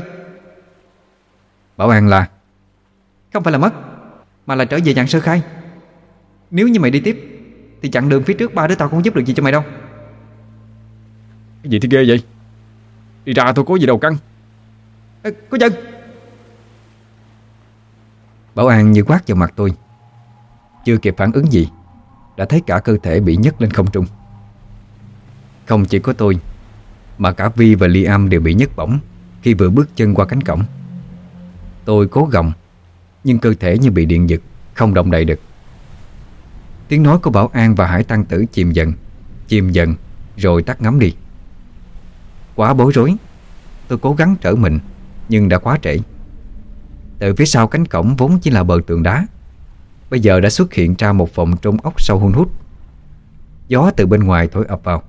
S1: Bảo an là? Không phải là mất Mà là trở về dạng sơ khai. Nếu như mày đi tiếp Thì chặng đường phía trước ba đứa tao không giúp được gì cho mày đâu.
S2: Cái gì thì ghê vậy Đi ra tôi có gì đâu căng.
S1: Ê, Có chân Bảo an như quát vào mặt tôi. Chưa kịp phản ứng gì Đã thấy cả cơ thể bị nhấc lên không trung. Không chỉ có tôi Mà cả Vi và Liam đều bị nhấc bổng Khi vừa bước chân qua cánh cổng. Tôi cố gồng Nhưng cơ thể như bị điện giật Không động đậy được. Tiếng nói của Bảo An và Hải Tăng Tử chìm dần Chìm dần Rồi tắt ngấm đi Quá bối rối. Tôi cố gắng trở mình, Nhưng đã quá trễ. Từ phía sau cánh cổng vốn chỉ là bờ tường đá. Bây giờ đã xuất hiện ra một phòng trông ốc sâu hun hút. Gió từ bên ngoài thổi ập vào.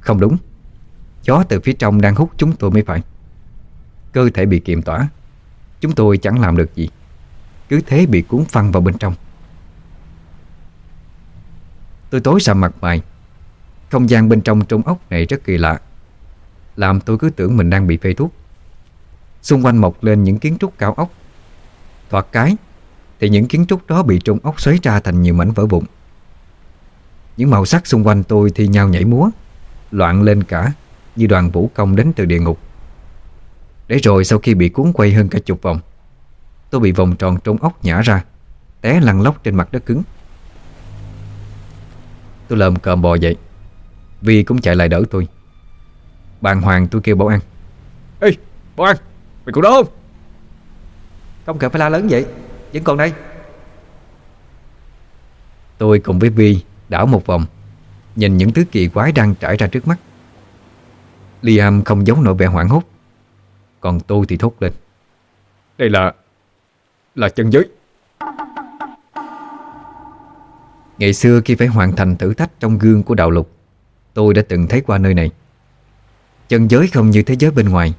S1: Không đúng. Gió từ phía trong đang hút chúng tôi mới phải. Cơ thể bị kiềm tỏa. Chúng tôi chẳng làm được gì. Cứ thế bị cuốn phăng vào bên trong. Tôi tối sầm mặt mày. Không gian bên trong trông ốc này rất kỳ lạ. Làm tôi cứ tưởng mình đang bị phê thuốc. Xung quanh mọc lên những kiến trúc cao ốc. Thoạt cái, Thì những kiến trúc đó bị trông ốc xoáy ra thành nhiều mảnh vỡ vụn. Những màu sắc xung quanh tôi thi nhau nhảy múa, Loạn lên cả Như đoàn vũ công đến từ địa ngục. Để rồi sau khi bị cuốn quay hơn cả chục vòng, Tôi bị vòng tròn trông ốc nhả ra, Té lăn lóc trên mặt đất cứng. Tôi lờm cờm bò dậy Vi cũng chạy lại đỡ tôi. Bàn hoàng tôi kêu bảo ăn
S2: Ê bảo an Mày còn đó không?
S1: Không cần phải la lớn vậy Vẫn còn đây. Tôi cùng với Vi đảo một vòng Nhìn những thứ kỳ quái đang trải ra trước mắt. Liam không giống nổi vẻ hoảng hốt Còn tôi thì thốt lên.
S2: Đây là Là chân giới.
S1: Ngày xưa khi phải hoàn thành thử thách trong gương của đạo lục Tôi đã từng thấy qua nơi này Chân giới không như thế giới bên ngoài.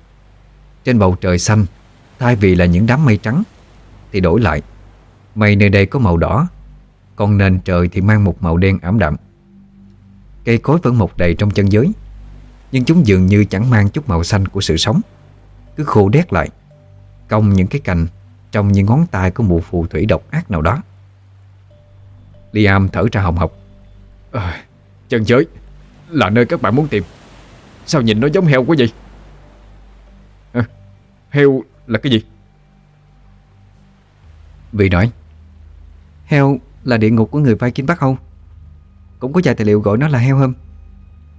S1: Trên bầu trời xanh Thay vì là những đám mây trắng Thì đổi lại. Mây nơi đây có màu đỏ Còn nền trời thì mang một màu đen ảm đạm. Cây cối vẫn mọc đầy trong chân giới Nhưng chúng dường như chẳng mang chút màu xanh của sự sống. Cứ khô đét lại Cong những cái cành Trông như ngón tay của một phù thủy độc ác nào đó. Liam thở ra hồng hộc.
S2: À, Chân giới Là nơi các bạn muốn tìm. Sao nhìn nó giống heo quá vậy? À, Heo là cái gì?
S1: Vì nói Heo là địa ngục của người Viking Bắc Âu. Cũng có vài tài liệu gọi nó là heo hôm.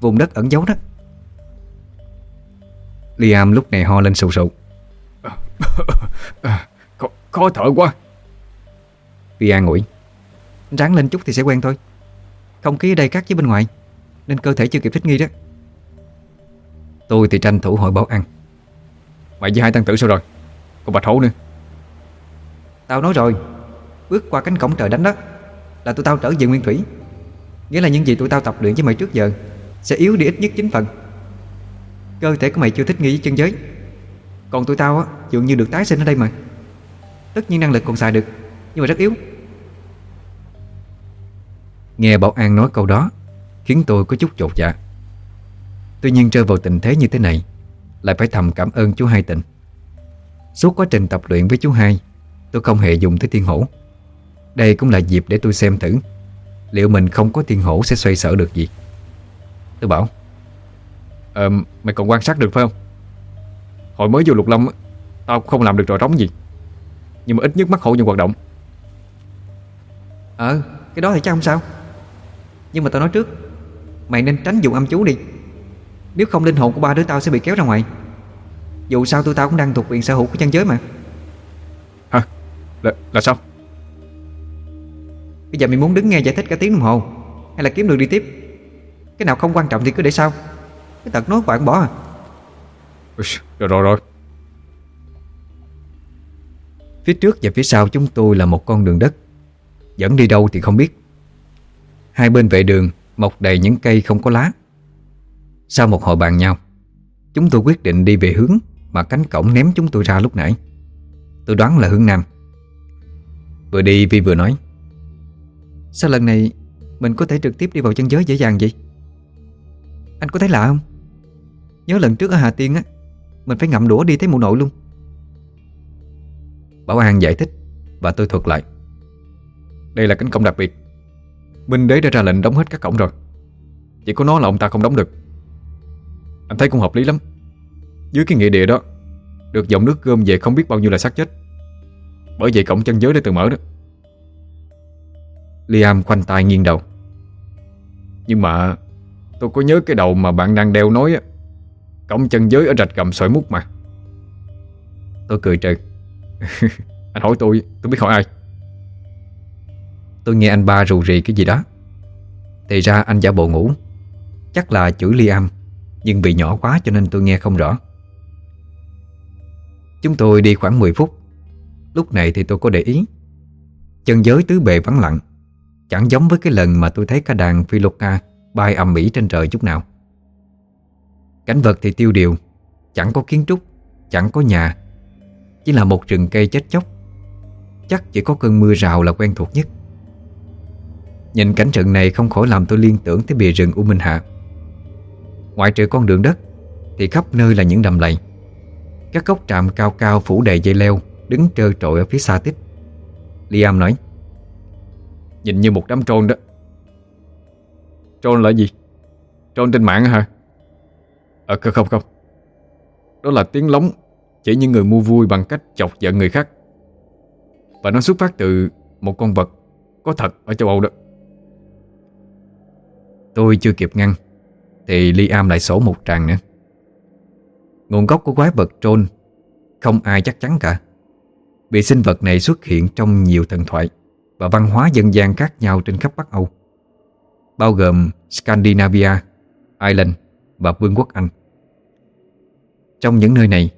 S1: Vùng đất ẩn giấu đó. Liam lúc này ho lên sù sụ.
S2: À, khó, khó thở quá.
S1: Vi an ủi Ráng lên chút thì sẽ quen thôi. Không khí ở đây khác với bên ngoài Nên cơ thể chưa kịp thích nghi đó Tôi thì tranh thủ hỏi bảo ăn.
S2: Mày với hai tăng tử sao rồi? Còn bạch hổ nữa.
S1: Tao nói rồi. Bước qua cánh cổng trời đánh đó Là tụi tao trở về nguyên thủy. Nghĩa là những gì tụi tao tập luyện với mày trước giờ Sẽ yếu đi ít nhất 9 phần. Cơ thể của mày chưa thích nghi với chân giới. Còn tụi tao á dường như được tái sinh ở đây mà. Tất nhiên năng lực còn xài được Nhưng mà rất yếu. Nghe Bảo An nói câu đó Khiến tôi có chút chột dạ Tuy nhiên rơi vào tình thế như thế này, Lại phải thầm cảm ơn chú Hai Tịnh. Suốt quá trình tập luyện với chú Hai, Tôi không hề dùng tới thiên hổ. Đây cũng là dịp để tôi xem thử Liệu mình không có thiên hổ sẽ xoay sở được gì. Tôi bảo
S2: Ờ mày còn quan sát được phải không? Hồi mới vô lục lâm Tao không làm được trò trống gì, Nhưng mà ít nhất mắt hổ vẫn hoạt động.
S1: Ờ cái đó thì chắc không sao. Nhưng mà tao nói trước, Mày nên tránh dùng âm chú đi. Nếu không linh hồn của ba đứa tao sẽ bị kéo ra ngoài. Dù sao tụi tao cũng đang thuộc quyền sở hữu của chân giới mà.
S2: Hả Là, là sao?
S1: Bây giờ mày muốn đứng nghe giải thích cả tiếng đồng hồ Hay là kiếm đường đi tiếp? Cái nào không quan trọng thì cứ để sau. Cái tật nói quảng bỏ à.
S2: Rồi rồi rồi.
S1: Phía trước và phía sau chúng tôi là một con đường đất. Dẫn đi đâu thì không biết. Hai bên vệ đường Mọc đầy những cây không có lá sau một hồi bàn nhau, Chúng tôi quyết định đi về hướng Mà cánh cổng ném chúng tôi ra lúc nãy. Tôi đoán là hướng Nam. Vừa đi Vi vừa nói, Sao lần này Mình có thể trực tiếp đi vào chân giới dễ dàng vậy? Anh có thấy lạ không? Nhớ lần trước ở Hà Tiên á, Mình phải ngậm đũa đi thấy mụ nội luôn. Bảo An giải thích Và tôi thuật lại,
S2: Đây là cánh cổng đặc biệt. Minh đế đã ra lệnh đóng hết các cổng rồi. Chỉ có nó là ông ta không đóng được. Anh thấy cũng hợp lý lắm. Dưới cái nghĩa địa đó, Được dòng nước gom về không biết bao nhiêu là xác chết. Bởi vậy cổng chân giới đã tự mở đó.
S1: Liam khoanh tay nghiêng đầu.
S2: Nhưng mà Tôi có nhớ cái đầu mà bạn đang đeo nói á. Cổng chân giới ở rạch gầm sỏi mút mà.
S1: Tôi cười trừ.
S2: Anh hỏi tôi Tôi biết hỏi ai?
S1: Tôi nghe anh ba rù rì cái gì đó. Thì ra anh giả bộ ngủ. Chắc là chữ Liam. Nhưng bị nhỏ quá cho nên tôi nghe không rõ. Chúng tôi đi khoảng 10 phút. Lúc này thì tôi có để ý. Chân giới tứ bề vắng lặng. Chẳng giống với cái lần mà tôi thấy cả đàn Philoka bay ầm ĩ trên trời chút nào. Cảnh vật thì tiêu điều. Chẳng có kiến trúc, Chẳng có nhà. Chỉ là một rừng cây chết chóc. Chắc chỉ có cơn mưa rào là quen thuộc nhất. Nhìn cảnh trận này không khỏi làm tôi liên tưởng tới bìa rừng U Minh Hạ. Ngoại trừ con đường đất, Thì khắp nơi là những đầm lầy. Các gốc trạm cao cao phủ đầy dây leo, Đứng trơ trội ở phía xa tích Liam nói,
S2: Nhìn như một đám trôn đó. Trôn là gì? Trôn trên mạng hả? Ờ không không không. Đó là tiếng lóng, Chỉ những người mua vui bằng cách chọc giận người khác. Và nó xuất phát từ Một con vật Có thật ở châu Âu đó.
S1: Tôi chưa kịp ngăn. Thì Liam lại sổ một tràng nữa. Nguồn gốc của quái vật trôn Không ai chắc chắn cả. Vì sinh vật này xuất hiện trong nhiều thần thoại Và văn hóa dân gian khác nhau trên khắp Bắc Âu Bao gồm Scandinavia, Ireland và Vương quốc Anh. Trong những nơi này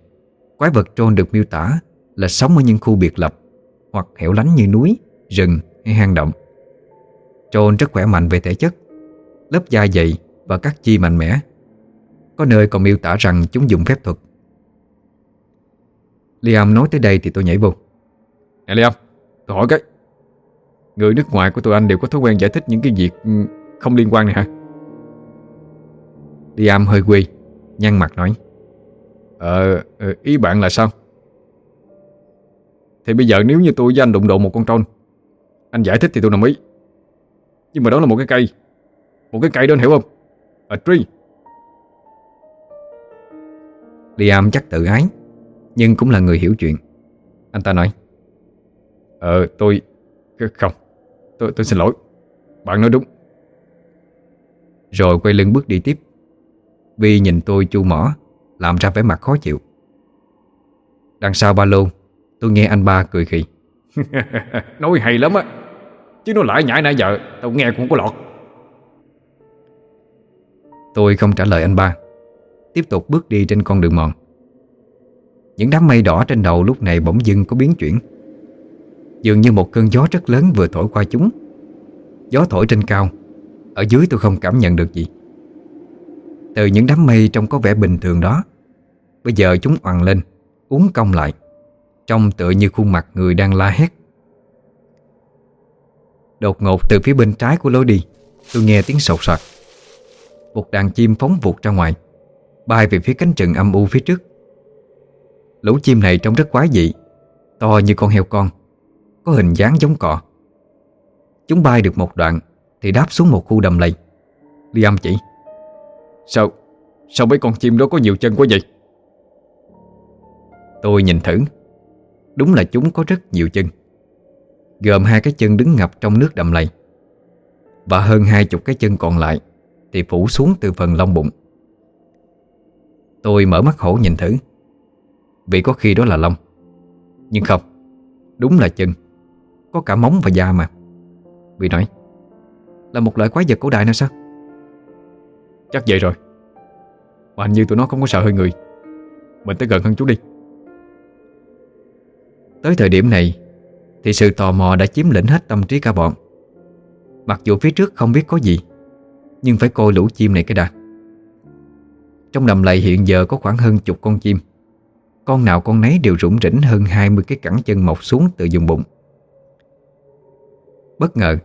S1: Quái vật trôn được miêu tả là sống ở những khu biệt lập Hoặc hẻo lánh như núi, rừng hay hang động. Trôn rất khỏe mạnh về thể chất lớp da dày và các chi mạnh mẽ. Có nơi còn miêu tả rằng chúng dùng phép thuật. Liam nói tới đây thì tôi nhảy vô.
S2: Nè Liam, tôi hỏi cái. Người nước ngoài của tụi anh đều có thói quen giải thích những cái việc ừ, không liên quan này hả?
S1: Liam hơi quy, nhăn mặt nói.
S2: Ờ, ờ, ý bạn là sao? Thì bây giờ nếu như tôi với anh đụng độ một con trôn Anh giải thích thì tôi đồng ý Nhưng mà đó là một cái cây một cái cây đó anh hiểu không A tree
S1: Liam chắc tự ái Nhưng cũng là người hiểu chuyện. Anh ta nói
S2: Ờ tôi Không Tôi, tôi xin lỗi. Bạn nói đúng.
S1: Rồi quay lưng bước đi tiếp. Vi nhìn tôi chu mỏ Làm ra vẻ mặt khó chịu. Đằng sau ba lô Tôi nghe anh ba cười khì.
S2: Nói hay lắm á Chứ nó lại nhảy nãy giờ Tao nghe cũng có lọt
S1: Tôi không trả lời anh ba. Tiếp tục bước đi trên con đường mòn. Những đám mây đỏ trên đầu lúc này bỗng dưng có biến chuyển. Dường như một cơn gió rất lớn vừa thổi qua chúng. Gió thổi trên cao. Ở dưới tôi không cảm nhận được gì. Từ những đám mây trông có vẻ bình thường đó, Bây giờ chúng oằn lên, Uốn cong lại, Trông tựa như khuôn mặt người đang la hét. Đột ngột từ phía bên trái của lối đi, Tôi nghe tiếng sột soạt một đàn chim phóng vụt ra ngoài Bay về phía cánh rừng âm u phía trước. Lũ chim này trông rất quái dị To như con heo con Có hình dáng giống cọ. Chúng bay được một đoạn Thì đáp xuống một khu đầm lầy. Liam chỉ
S2: Sao Sao mấy con chim đó có nhiều chân quá vậy?
S1: Tôi nhìn thử Đúng là chúng có rất nhiều chân. Gồm hai cái chân đứng ngập trong nước đầm lầy Và hơn hai chục cái chân còn lại thì phủ xuống từ phần lông bụng. Tôi mở mắt hổ nhìn thử. Vì có khi đó là lông. Nhưng không, Đúng là chân. Có cả móng và da mà. Bị nói, Là một loại quái vật cổ đại nào sao?
S2: Chắc vậy rồi. Mà hình như tụi nó không có sợ hơi người. Mình tới gần hơn chú đi.
S1: Tới thời điểm này, Thì sự tò mò đã chiếm lĩnh hết tâm trí cả bọn. Mặc dù phía trước không biết có gì nhưng phải coi lũ chim này cái đã. Trong đầm lầy hiện giờ có khoảng hơn chục con chim. Con nào con nấy đều rủng rỉnh hơn 20 cái cẳng chân mọc xuống từ vùng bụng. Bất ngờ,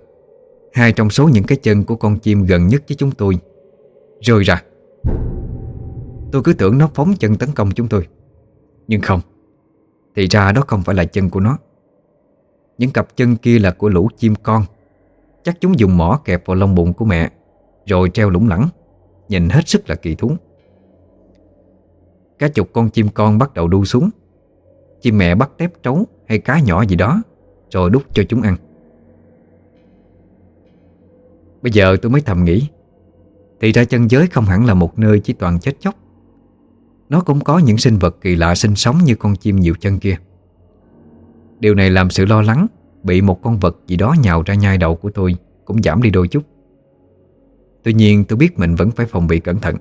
S1: Hai trong số những cái chân của con chim gần nhất với chúng tôi Rơi ra. Tôi cứ tưởng nó phóng chân tấn công chúng tôi. Nhưng không, Thì ra đó không phải là chân của nó. Những cặp chân kia là của lũ chim con. Chắc chúng dùng mỏ kẹp vào lông bụng của mẹ. Rồi treo lủng lẳng, Nhìn hết sức là kỳ thú. Cả chục con chim con bắt đầu đu xuống. Chim mẹ bắt tép trấu hay cá nhỏ gì đó, Rồi đút cho chúng ăn. Bây giờ tôi mới thầm nghĩ, Thì ra chân giới không hẳn là một nơi chỉ toàn chết chóc. Nó cũng có những sinh vật kỳ lạ sinh sống như con chim nhiều chân kia. Điều này làm sự lo lắng Bị một con vật gì đó nhào ra nhai đầu của tôi Cũng giảm đi đôi chút. Tuy nhiên tôi biết mình vẫn phải phòng bị cẩn thận.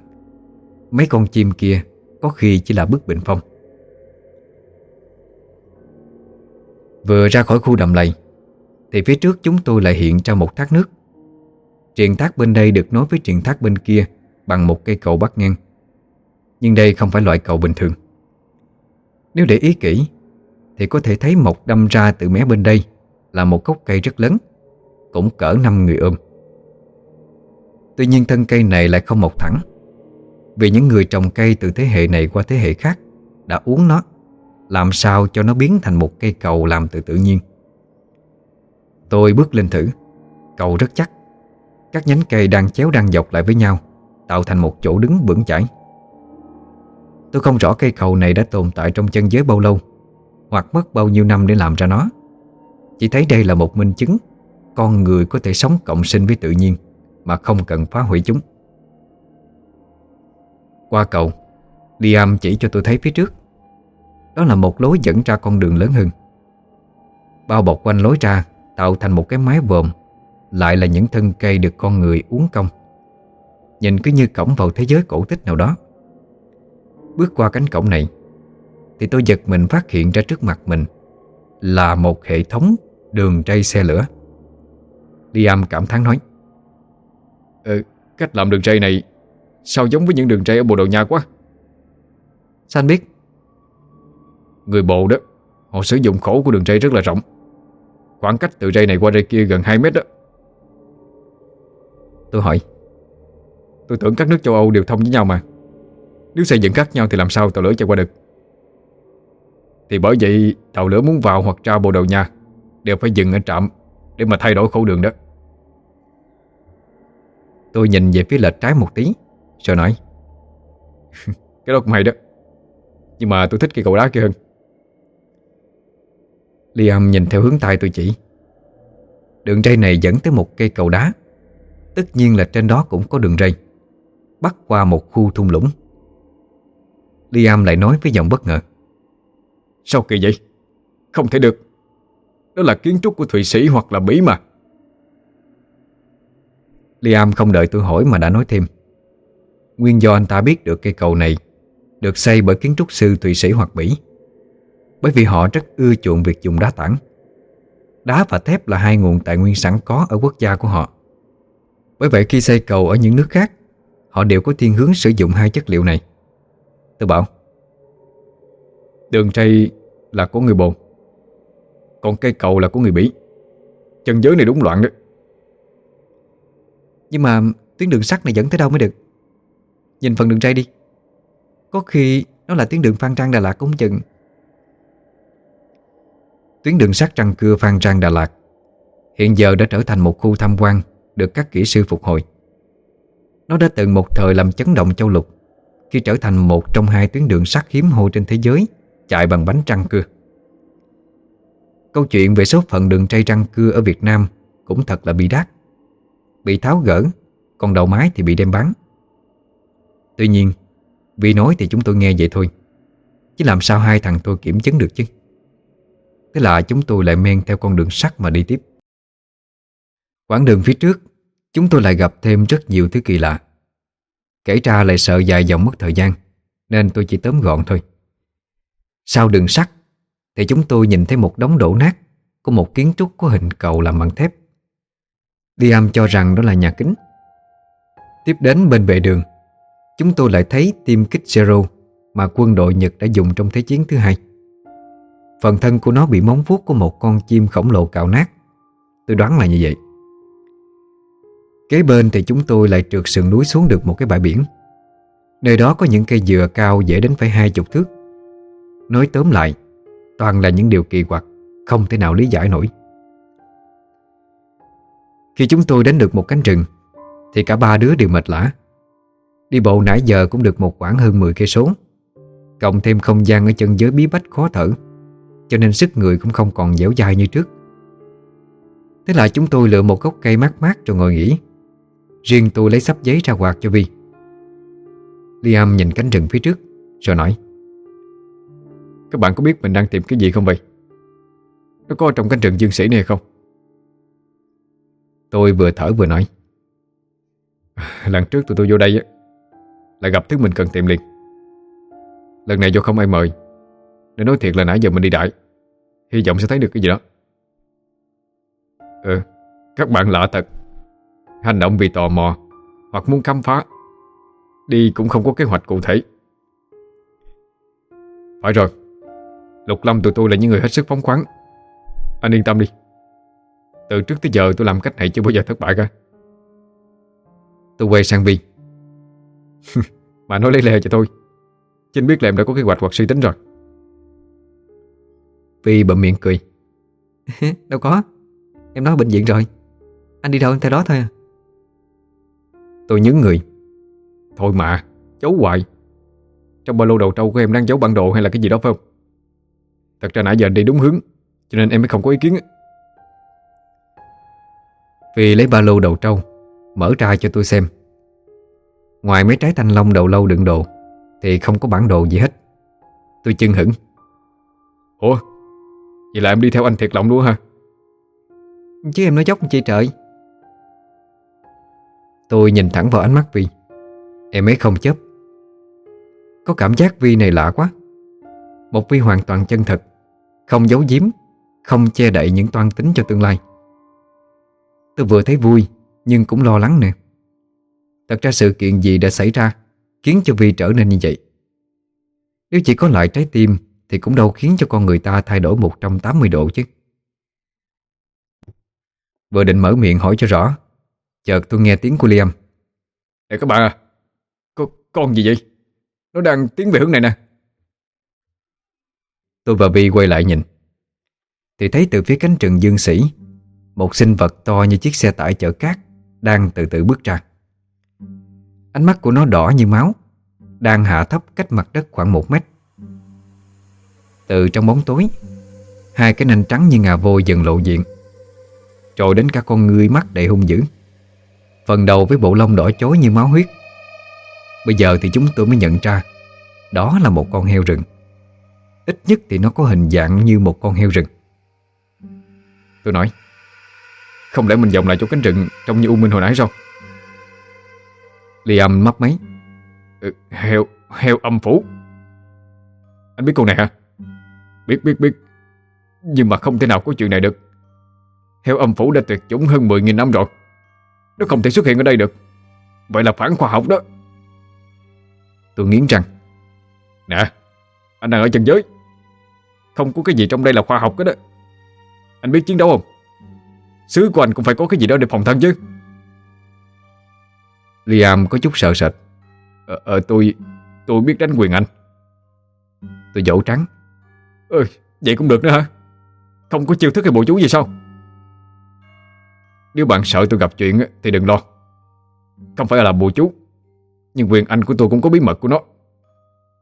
S1: Mấy con chim kia Có khi chỉ là bức bình phong. Vừa ra khỏi khu đầm lầy, Thì phía trước chúng tôi lại hiện ra một thác nước. Triền thác bên đây được nối với triền thác bên kia Bằng một cây cầu bắc ngang. Nhưng đây không phải loại cầu bình thường. Nếu để ý kỹ, Thì có thể thấy một đâm ra từ mé bên đây Là một gốc cây rất lớn, Cũng cỡ năm người ôm. Tuy nhiên thân cây này lại không mọc thẳng. Vì những người trồng cây từ thế hệ này qua thế hệ khác Đã uống nó, Làm sao cho nó biến thành một cây cầu làm từ tự nhiên? Tôi bước lên thử. Cầu rất chắc. Các nhánh cây đang chéo đang dọc lại với nhau, Tạo thành một chỗ đứng vững chãi. Tôi không rõ cây cầu này đã tồn tại trong chân giới bao lâu, Hoặc mất bao nhiêu năm để làm ra nó. Chỉ thấy đây là một minh chứng, Con người có thể sống cộng sinh với tự nhiên. Mà không cần phá hủy chúng. Qua cầu, Liam chỉ cho tôi thấy phía trước. Đó là một lối dẫn ra con đường lớn hơn. Bao bọc quanh lối ra, Tạo thành một cái mái vòm, lại là những thân cây được con người uống công Nhìn cứ như cổng vào thế giới cổ tích nào đó. Bước qua cánh cổng này, Thì tôi giật mình phát hiện ra trước mặt mình Là một hệ thống đường ray xe lửa. Liam cảm thán nói
S2: Ừ, cách làm đường ray này Sao giống với những đường ray ở Bồ Đào Nha quá?
S1: Sao anh biết?
S2: Người bộ đó Họ sử dụng khổ của đường ray rất là rộng. Khoảng cách từ ray này qua ray kia gần 2 mét đó.
S1: Tôi hỏi
S2: Tôi tưởng các nước châu Âu đều thông với nhau mà. Nếu xây dựng khác nhau thì làm sao tàu lửa chạy qua được? Thì bởi vậy tàu lửa muốn vào hoặc ra Bồ Đầu Nha Đều phải dừng ở trạm Để mà thay đổi khẩu đường đó
S1: Tôi nhìn về phía lệch trái một tí, Rồi nói,
S2: Cái đó cũng hay đó, Nhưng mà tôi thích cái cầu đá kia hơn.
S1: Liam nhìn theo hướng tay tôi chỉ. Đường ray này dẫn tới một cây cầu đá. Tất nhiên là trên đó cũng có đường ray, Bắt qua một khu thung lũng. Liam lại nói với giọng bất ngờ,
S2: Sao kỳ vậy? Không thể được. Đó là kiến trúc của Thụy Sĩ hoặc là Mỹ mà.
S1: Liam không đợi tôi hỏi mà đã nói thêm. Nguyên do anh ta biết được cây cầu này Được xây bởi kiến trúc sư Thụy Sĩ hoặc Bỉ. Bởi vì họ rất ưa chuộng việc dùng đá tảng. Đá và thép là hai nguồn tài nguyên sẵn có ở quốc gia của họ. Bởi vậy khi xây cầu ở những nước khác, Họ đều có thiên hướng sử dụng hai chất liệu này. Tôi bảo,
S2: Đường trây là của người bồn, Còn cây cầu là của người Bỉ. Chân giới này đúng loạn đấy.
S1: Nhưng mà tuyến đường sắt này dẫn tới đâu mới được Nhìn phần đường ray đi Có khi nó là tuyến đường Phan Trang Đà Lạt cũng chừng Tuyến đường sắt Trăng Cưa Phan Trang Đà Lạt Hiện giờ đã trở thành một khu tham quan được các kỹ sư phục hồi. Nó đã từng một thời làm chấn động châu lục khi trở thành một trong hai tuyến đường sắt hiếm hoi trên thế giới chạy bằng bánh trăng cưa. Câu chuyện về số phận đường ray răng cưa ở Việt Nam cũng thật là bi đát. Bị tháo gỡ, còn đầu mái thì bị đem bán. Tuy nhiên, vì nói thì chúng tôi nghe vậy thôi. Chứ làm sao hai thằng tôi kiểm chứng được chứ? Thế là chúng tôi lại men theo con đường sắt mà đi tiếp Quãng đường phía trước Chúng tôi lại gặp thêm rất nhiều thứ kỳ lạ Kể ra lại sợ dài dòng mất thời gian Nên tôi chỉ tóm gọn thôi Sau đường sắt Thì chúng tôi nhìn thấy một đống đổ nát Của một kiến trúc có hình cầu làm bằng thép Liam cho rằng đó là nhà kính. Tiếp đến bên vệ đường, Chúng tôi lại thấy tiêm kích Zero Mà quân đội Nhật đã dùng trong Thế chiến thứ hai. Phần thân của nó bị móng vuốt của một con chim khổng lồ cạo nát. Tôi đoán là như vậy. Kế bên thì chúng tôi lại trượt sườn núi xuống được một cái bãi biển. Nơi đó có những cây dừa cao dễ đến phải hai chục thước. Nói tóm lại, Toàn là những điều kỳ quặc, Không thể nào lý giải nổi. Khi chúng tôi đến được một cánh rừng, Thì cả ba đứa đều mệt lã Đi bộ nãy giờ cũng được một quãng hơn 10 cây số, Cộng thêm không gian ở chân giới bí bách khó thở, Cho nên sức người cũng không còn dẻo dai như trước Thế là chúng tôi lựa một gốc cây mát mát rồi ngồi nghỉ Riêng tôi lấy sắp giấy ra quạt cho Vi Liam nhìn cánh rừng phía trước, Rồi nói, Các bạn có biết mình đang tìm cái gì không vậy? Nó có trong cánh rừng dương sĩ này không? Tôi vừa thở vừa nói. Lần trước tụi tôi vô đây Là gặp thứ mình cần tìm liền. Lần này do không ai mời. Nên nói thiệt là nãy giờ mình đi đại. Hy vọng sẽ thấy được cái gì đó. Ừ Các bạn lạ thật. Hành động vì tò mò Hoặc muốn khám phá Đi cũng không có kế hoạch cụ thể. Phải rồi. Lục Lâm tụi tôi là những người hết sức phóng khoáng. Anh yên tâm đi. Từ trước tới giờ tôi làm cách này chưa bao giờ thất bại cả. Tôi quay sang Vi Mà nói lấy lè cho tôi. Chính biết là em đã có kế hoạch hoặc suy tính rồi. Vi bậm miệng cười. cười Đâu có. Em nói bệnh viện rồi. Anh đi đâu theo đó thôi à? Tôi nhấn người. Thôi mà, giấu hoài. Trong ba lô đầu trâu của em đang giấu bản đồ hay là cái gì đó phải không? Thật ra nãy giờ đi đúng hướng Cho nên em mới không có ý kiến Vì lấy ba lô đầu trâu Mở ra cho tôi xem. Ngoài mấy trái thanh long đầu lâu đựng đồ Thì không có bản đồ gì hết. Tôi chưng hững Ủa? Vậy là em đi theo anh thiệt lòng luôn hả? Chứ em nói dốc chi trời. Tôi nhìn thẳng vào ánh mắt Vi Em ấy không chấp Có cảm giác Vi này lạ quá. Một Vi hoàn toàn chân thật Không giấu giếm Không che đậy những toan tính cho tương lai Tôi vừa thấy vui Nhưng cũng lo lắng nè Thật ra sự kiện gì đã xảy ra Khiến cho Vi trở nên như vậy? Nếu chỉ có lại trái tim Thì cũng đâu khiến cho con người ta thay đổi 180 độ chứ. Vừa định mở miệng hỏi cho rõ Chợt tôi nghe tiếng của Liam. Nè các bạn à Có con gì vậy? Nó đang tiến về hướng này nè. Tôi và Vi quay lại nhìn Thì thấy từ phía cánh rừng dương sĩ một sinh vật to như chiếc xe tải chở cát Đang từ từ bước ra. Ánh mắt của nó đỏ như máu, Đang hạ thấp cách mặt đất khoảng một mét. Từ trong bóng tối, Hai cái nanh trắng như ngà vôi dần lộ diện Rồi đến cả con ngươi mắt đầy hung dữ, Phần đầu với bộ lông đỏ chối như máu huyết. Bây giờ thì chúng tôi mới nhận ra, Đó là một con heo rừng. Ít nhất thì nó có hình dạng như một con heo rừng. Tôi nói không lẽ mình vòng lại chỗ cánh rừng Trông như U Minh hồi nãy sao? Liam mắc máy. Ừ, Heo, heo âm phủ. Anh biết con này hả? Biết biết biết. Nhưng mà không thể nào có chuyện này được. Heo âm phủ đã tuyệt chủng hơn 10.000 năm rồi. Nó không thể xuất hiện ở đây được. Vậy là phản khoa học đó. Tôi nghiến răng. Nè Anh đang ở chân giới. Không có cái gì trong đây là khoa học cái đó Anh biết chiến đấu không? Sứ của anh cũng phải có cái gì đó để phòng thân chứ. Liam có chút sợ sệt. Ờ, ờ tôi Tôi biết đánh quyền anh. Tôi dỗ trắng. Ừ vậy cũng được nữa hả? Không có chiêu thức hay bộ chú gì sao? Nếu bạn sợ tôi gặp chuyện thì đừng lo. Không phải là bộ chú Nhưng quyền anh của tôi cũng có bí mật của nó.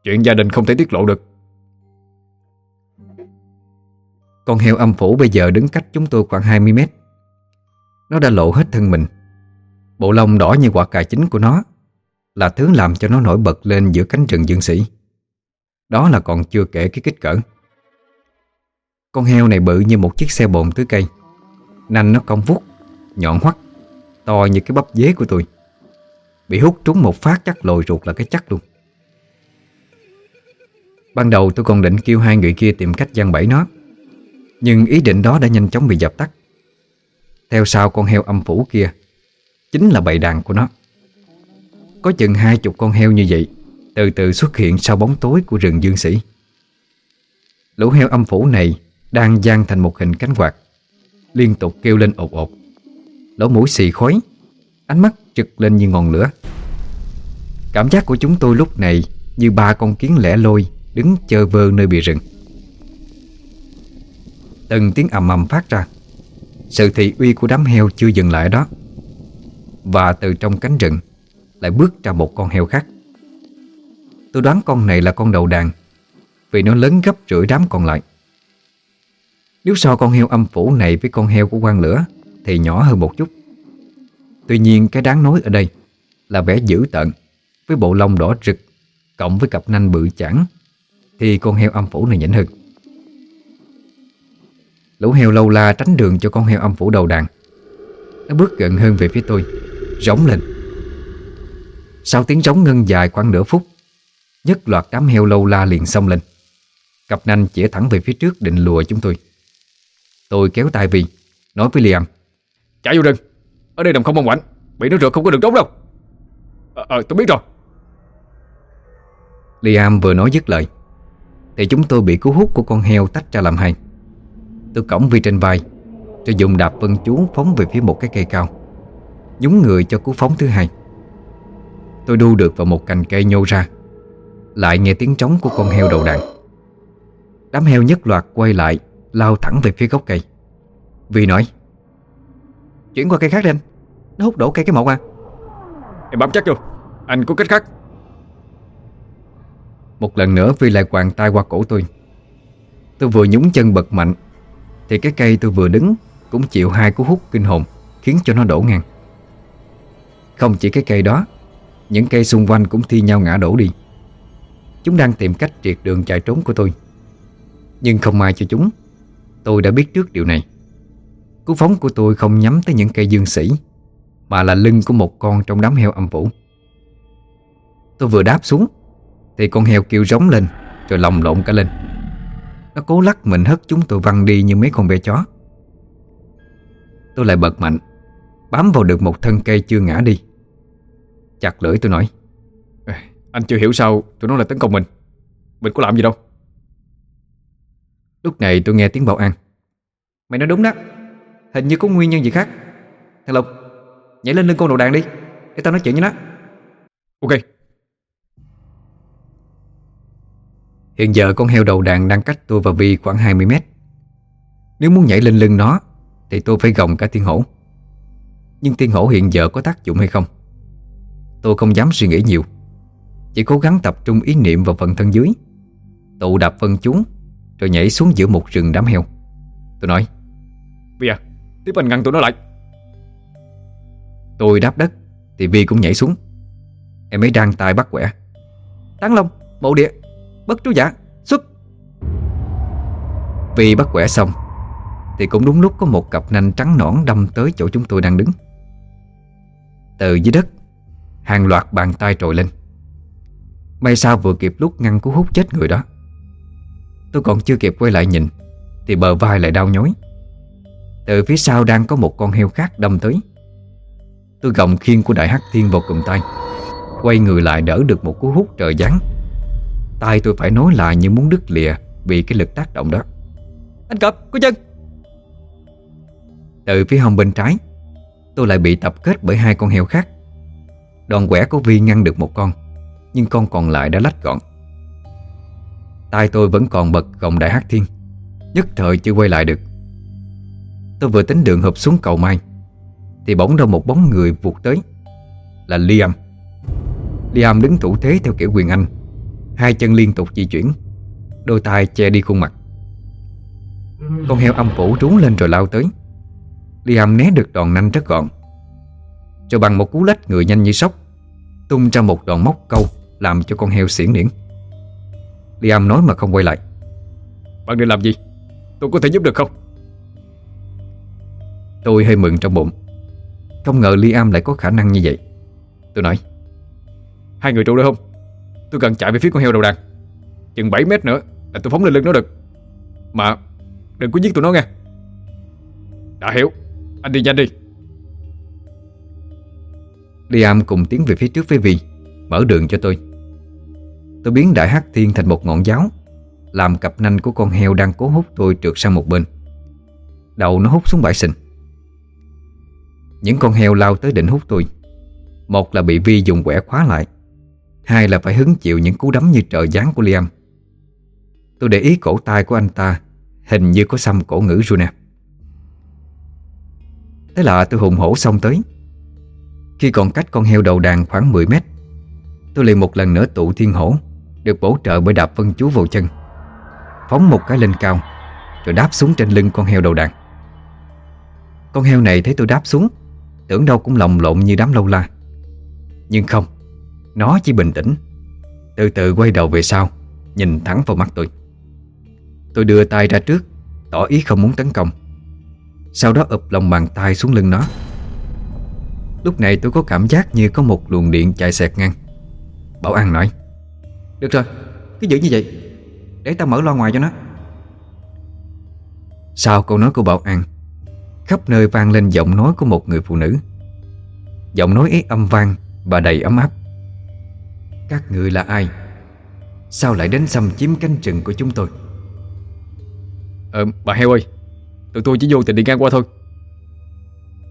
S1: Chuyện gia đình không thể tiết lộ được. Con heo âm phủ bây giờ đứng cách chúng tôi khoảng 20 mét. Nó đã lộ hết thân mình. Bộ lông đỏ như quả cà chính của nó Là thứ làm cho nó nổi bật lên giữa cánh rừng dương sĩ. Đó là còn chưa kể cái kích cỡ. Con heo này bự như một chiếc xe bồn tứ cây. Nanh nó cong vút Nhọn hoắt, To như cái bắp dế của tôi. Bị hút trúng một phát chắc lồi ruột là cái chắc luôn. Ban đầu tôi còn định kêu hai người kia tìm cách gian bẫy nó, Nhưng ý định đó đã nhanh chóng bị dập tắt. Theo sau con heo âm phủ kia, Chính là bầy đàn của nó. Có chừng hai chục con heo như vậy, Từ từ xuất hiện sau bóng tối của rừng dương sĩ. Lũ heo âm phủ này Đang gian thành một hình cánh quạt, Liên tục kêu lên ột ột. Lỗ mũi xì khói, Ánh mắt trực lên như ngọn lửa. Cảm giác của chúng tôi lúc này Như ba con kiến lẻ lôi Đứng chờ vơ nơi bìa rừng. Từng tiếng ầm ầm phát ra. Sự thị uy của đám heo chưa dừng lại đó. Và từ trong cánh rừng Lại bước ra một con heo khác. Tôi đoán con này là con đầu đàn, Vì nó lớn gấp rưỡi đám còn lại. Nếu so con heo âm phủ này với con heo của quan lửa Thì nhỏ hơn một chút. Tuy nhiên cái đáng nói ở đây Là vẻ dữ tợn Với bộ lông đỏ rực Cộng với cặp nanh bự chản Thì con heo âm phủ này nhỉnh hơn. Lũ heo lâu la tránh đường cho con heo âm phủ đầu đàn. Nó bước gần hơn về phía tôi Rống lên. Sau tiếng rống ngân dài khoảng nửa phút Nhất loạt đám heo lâu la liền xông lên. Cặp nanh chĩa thẳng về phía trước định lùa chúng tôi. Tôi kéo tay Vi Nói với Liam
S2: Chạy vô rừng Ở đây đồng không bông quạnh Bị nó rượt không có được trốn đâu. Ờ à, à, tôi biết rồi.
S1: Liam vừa nói dứt lời Thì chúng tôi bị cú hút của con heo tách ra làm hai Tôi cõng Vi trên vai Rồi dùng đạp vân chú phóng về phía một cái cây cao Nhúng người cho cú phóng thứ hai. Tôi đu được vào một cành cây nhô ra Lại nghe tiếng trống của con heo đầu đàn. Đám heo nhất loạt quay lại Lao thẳng về phía gốc cây. Vi nói Chuyển qua cây khác đi anh Nó hút đổ cây cái mộ à.
S2: Em bám chắc vô Anh có cách khác.
S1: Một lần nữa Vi lại quàng tay qua cổ tôi. Tôi vừa nhúng chân bật mạnh thì cái cây tôi vừa đứng Cũng chịu hai cú hút kinh hồn, Khiến cho nó đổ ngang. Không chỉ cái cây đó, Những cây xung quanh cũng thi nhau ngã đổ đi. Chúng đang tìm cách triệt đường chạy trốn của tôi. Nhưng không may cho chúng, Tôi đã biết trước điều này. Cú phóng của tôi không nhắm tới những cây dương sĩ, Mà là lưng của một con trong đám heo âm vũ. Tôi vừa đáp xuống, Thì con heo kêu rống lên, Rồi lòng lộn cả lên. Nó cố lắc mình hất chúng tôi văng đi như mấy con ve chó. Tôi lại bật mạnh Bám vào được một thân cây chưa ngã đi. Chặt lưỡi tôi nói
S2: Anh chưa hiểu sao tụi nó lại tấn công mình. Mình có làm gì đâu.
S1: Lúc này tôi nghe tiếng bảo an. Mày nói đúng đó. Hình như có nguyên nhân gì khác. Thằng Lục Nhảy lên lưng con đầu đàn đi Để tao nói chuyện với nó.
S2: Ok
S1: Hiện giờ con heo đầu đàn đang cách tôi và Vi khoảng 20 mét. Nếu muốn nhảy lên lưng nó Thì tôi phải gồng cả tiên hổ. Nhưng tiên hổ hiện giờ có tác dụng hay không? Tôi không dám suy nghĩ nhiều. Chỉ cố gắng tập trung ý niệm vào phần thân dưới Tụ đạp vân chúng Rồi nhảy xuống giữa một rừng đám heo. Tôi nói
S2: Vi à Tiếp anh ngăn tụi nó lại.
S1: Tôi đáp đất Thì Vi cũng nhảy xuống. Em ấy đang tay bắt quẻ. Tán lông, mộ địa, bất trú giả, xuất. Vì bắt quẻ xong Thì cũng đúng lúc có một cặp nanh trắng nõn đâm tới chỗ chúng tôi đang đứng. Từ dưới đất Hàng loạt bàn tay trồi lên. May sao vừa kịp lúc ngăn cú hút chết người đó. Tôi còn chưa kịp quay lại nhìn Thì bờ vai lại đau nhói. Từ phía sau đang có một con heo khác đâm tới. Tôi gồng khiên của đại hắc thiên vào cùng tay Quay người lại đỡ được một cú hút trời giáng tay tôi phải nói lại như muốn đứt lìa Vì cái lực tác động đó.
S2: Anh cọp, có chân
S1: Từ phía hông bên trái Tôi lại bị tập kết bởi hai con heo khác. Đòn quẻ của Vi ngăn được một con Nhưng con còn lại đã lách gọn. Tay tôi vẫn còn bật gồng đại hắc thiên Nhất thời chưa quay lại được. Tôi vừa tính đường hợp xuống cầu mai Thì bỗng đâu một bóng người vụt tới Là Liam. Liam đứng thủ thế theo kiểu quyền Anh Hai chân liên tục di chuyển Đôi tay che đi khuôn mặt. Con heo âm phủ trú lên rồi lao tới. Liam né được đòn nanh rất gọn. Rồi bằng một cú lách người nhanh như sóc Tung ra một đòn móc câu Làm cho con heo xiển niễn Liam nói mà không quay lại.
S2: Bạn định làm gì? Tôi có thể giúp được không?
S1: Tôi hơi mừng trong bụng. Không ngờ Liam lại có khả năng như vậy. Tôi nói
S2: Hai người trụ được không Tôi cần chạy về phía con heo đầu đàn. Chừng 7 mét nữa là tôi phóng lên lưng nó được. Mà đừng có giết tụi nó nghe. Đã hiểu. Anh đi nhanh đi.
S1: Liam cùng tiến về phía trước với Vi, Mở đường cho tôi. Tôi biến đại hắc thiên thành một ngọn giáo, Làm cặp nanh của con heo đang cố hút tôi trượt sang một bên. Đầu nó hút xuống bãi sình. Những con heo lao tới định hút tôi. Một là bị Vi dùng quẻ khóa lại Hai là phải hứng chịu những cú đấm như trợ gián của Liam. Tôi để ý cổ tay của anh ta, Hình như có xăm cổ ngữ rồi nè Thế là tôi hùng hổ xong tới. Khi còn cách con heo đầu đàn khoảng 10 mét, Tôi liền một lần nữa tụ thiên hổ, Được bổ trợ bởi đạp vân chú vào chân. Phóng một cái lên cao, Rồi đáp xuống trên lưng con heo đầu đàn. Con heo này thấy tôi đáp xuống, Tưởng đâu cũng lồng lộn như đám lâu la. Nhưng không nó chỉ bình tĩnh. Từ từ quay đầu về sau Nhìn thẳng vào mắt tôi. Tôi đưa tay ra trước Tỏ ý không muốn tấn công. Sau đó ụp lòng bàn tay xuống lưng nó. Lúc này tôi có cảm giác như có một luồng điện chạy xẹt ngang. Bảo An nói Được rồi, cứ giữ như vậy Để tao mở loa ngoài cho nó. Sau câu nói của Bảo An Khắp nơi vang lên giọng nói của một người phụ nữ. Giọng nói ấy âm vang Và đầy ấm áp. Các người là ai? Sao lại đến xâm chiếm cánh rừng của chúng tôi?
S2: Ờ bà heo ơi Tụi tôi chỉ vô tình đi ngang qua thôi.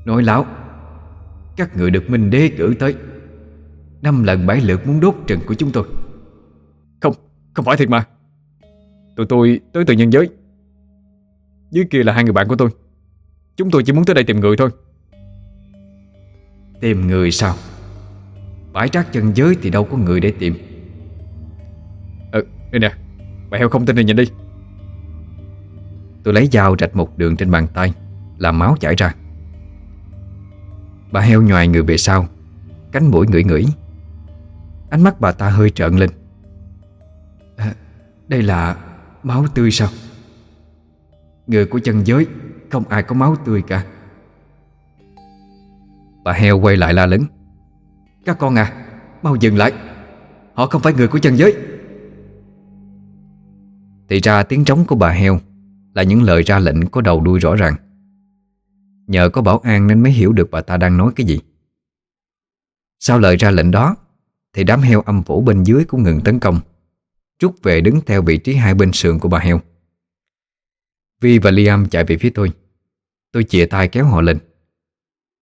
S1: Nói láo Các người được Minh Đế cử tới. Năm lần bảy lượt muốn đốt rừng của chúng tôi.
S2: Không, không phải thiệt mà. Tụi tôi tới từ nhân giới. Dưới kia là hai người bạn của tôi. Chúng tôi chỉ muốn tới đây tìm người thôi.
S1: Tìm người sao Bãi rác chân giới thì đâu có người để tìm.
S2: Ờ, đây nè. Bà heo không tin thì nhìn đi.
S1: Tôi lấy dao rạch một đường trên bàn tay Làm máu chảy ra. Bà heo nhòi người về sau Cánh mũi ngửi ngửi. Ánh mắt bà ta hơi trợn lên. À, Đây là máu tươi sao? Người của chân giới Không ai có máu tươi cả. Bà heo quay lại la lớn các con à Mau dừng lại. Họ không phải người của chân giới. Thì ra tiếng trống của bà heo Là những lời ra lệnh có đầu đuôi rõ ràng. Nhờ có bảo an nên mới hiểu được bà ta đang nói cái gì. Sau lời ra lệnh đó, Thì đám heo âm phủ bên dưới cũng ngừng tấn công Rút về đứng theo vị trí hai bên sườn của bà heo. Vi và Liam chạy về phía tôi. Tôi chìa tay kéo họ lên.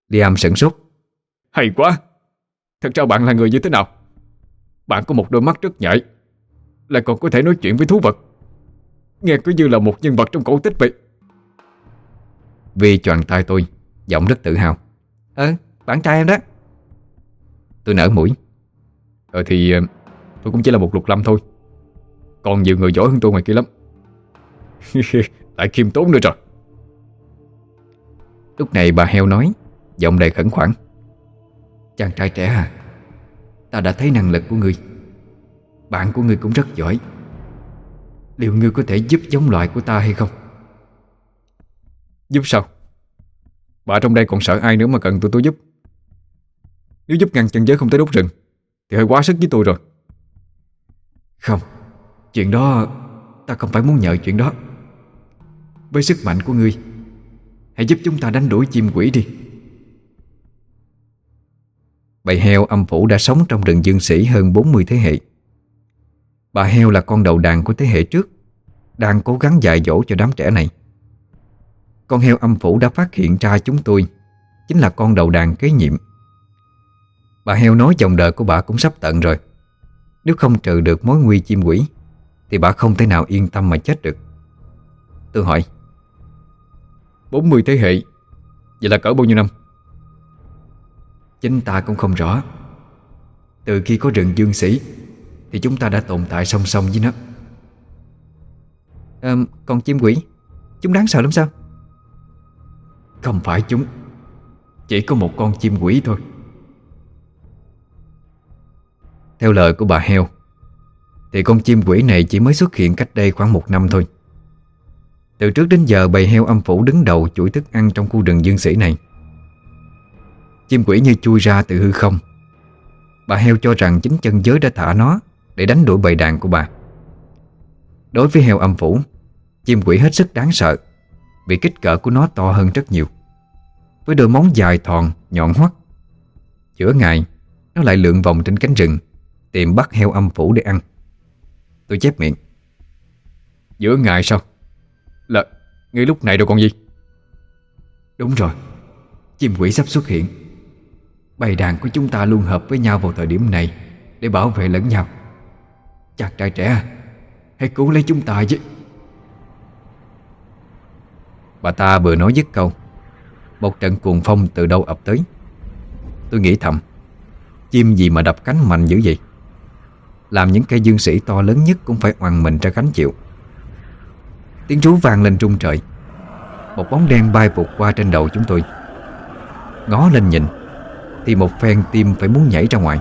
S1: Liam sửng sốt.
S2: Hay quá! Thật ra bạn là người như thế nào? Bạn có một đôi mắt rất nhạy Lại còn có thể nói chuyện với thú vật. Nghe cứ như là một nhân vật trong cổ tích vậy.
S1: Vi choàng tay tôi Giọng rất tự hào. Ờ, bạn trai em đó. Tôi nở mũi.
S2: Ờ thì ờ, tôi cũng chỉ là một lục lâm thôi. Còn nhiều người giỏi hơn tôi ngoài kia lắm. Lại khiêm tốn nữa rồi
S1: Lúc này bà heo nói Giọng đầy khẩn khoản Chàng trai trẻ à. Ta đã thấy năng lực của ngươi. Bạn của ngươi cũng rất giỏi. Liệu ngươi có thể giúp giống loại của ta hay không?
S2: Giúp sao? Bà trong đây còn sợ ai nữa mà cần tụi tôi giúp? Nếu giúp ngăn chân giới không tới đốt rừng Thì hơi quá sức với tôi rồi.
S1: Không Chuyện đó Ta không phải muốn nhờ chuyện đó. Với sức mạnh của ngươi Hãy giúp chúng ta đánh đuổi chim quỷ đi Bầy heo âm phủ đã sống trong rừng dương sĩ hơn 40 thế hệ. Bà heo là con đầu đàn của thế hệ trước, Đang cố gắng dạy dỗ cho đám trẻ này. Con heo âm phủ đã phát hiện ra chúng tôi, Chính là con đầu đàn kế nhiệm. Bà heo nói dòng đời của bà cũng sắp tận rồi. Nếu không trừ được mối nguy chim quỷ, Thì bà không thể nào yên tâm mà chết được. Tôi hỏi
S2: 40 thế hệ, Vậy là cỡ bao nhiêu năm?
S1: Chính ta cũng không rõ. Từ khi có rừng dương sĩ Thì chúng ta đã tồn tại song song với nó. À, Còn chim quỷ? Chúng đáng sợ lắm sao? Không phải chúng. Chỉ có một con chim quỷ thôi. Theo lời của bà heo Thì con chim quỷ này chỉ mới xuất hiện cách đây khoảng một năm thôi. Từ trước đến giờ bầy heo âm phủ đứng đầu chuỗi thức ăn trong khu rừng dương sĩ này. Chim quỷ như chui ra từ hư không. Bà heo cho rằng chính chân giới đã thả nó Để đánh đuổi bầy đàn của bà. Đối với heo âm phủ Chim quỷ hết sức đáng sợ Vì kích cỡ của nó to hơn rất nhiều. Với đôi móng dài thòn, nhọn hoắt Giữa ngày Nó lại lượn vòng trên cánh rừng Tìm bắt heo âm phủ để ăn. Tôi chép miệng.
S2: Giữa ngày sao Là ngay lúc này đâu còn gì?
S1: Đúng rồi Chim quỷ sắp xuất hiện. Bầy đàn của chúng ta luôn hợp với nhau vào thời điểm này Để bảo vệ lẫn nhau. Chàng trai trẻ, Hãy cứu lấy chúng ta chứ Bà ta vừa nói dứt câu, Một trận cuồng phong từ đâu ập tới. Tôi nghĩ thầm, Chim gì mà đập cánh mạnh dữ vậy? Làm những cây dương sĩ to lớn nhất Cũng phải oằn mình ra gánh chịu. Tiếng rú vang lên trung trời. Một bóng đen bay vụt qua trên đầu chúng tôi. Ngó lên nhìn. Thì một phen tim phải muốn nhảy ra ngoài.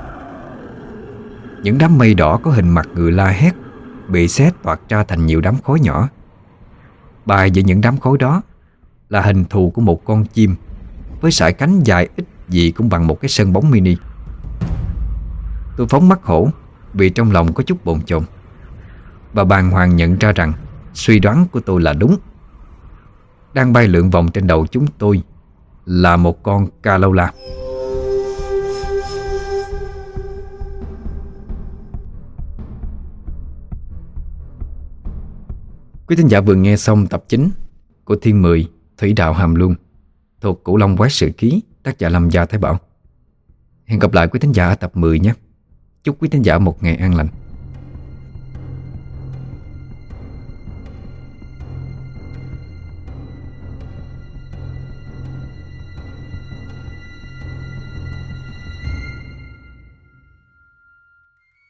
S1: Những đám mây đỏ có hình mặt người la hét, Bị xé toạt ra thành nhiều đám khói nhỏ. Bài về những đám khói đó Là hình thù của một con chim Với sải cánh dài ít gì cũng bằng một cái sân bóng mini. Tôi phóng mắt hổ Vì trong lòng có chút bồn chồn Và bàng hoàng nhận ra rằng Suy đoán của tôi là đúng. Đang bay lượn vòng trên đầu chúng tôi Là một con ca lâu la Quý thính giả vừa nghe xong tập 9 Của Thiên Mười Thủy Đạo Hàm Luân Thuộc Cửu Long Quái Sự Ký, Tác giả Lâm Gia Thái Bảo. Hẹn gặp lại quý thính giả ở tập 10 nhé. Chúc quý thính giả một ngày an lành.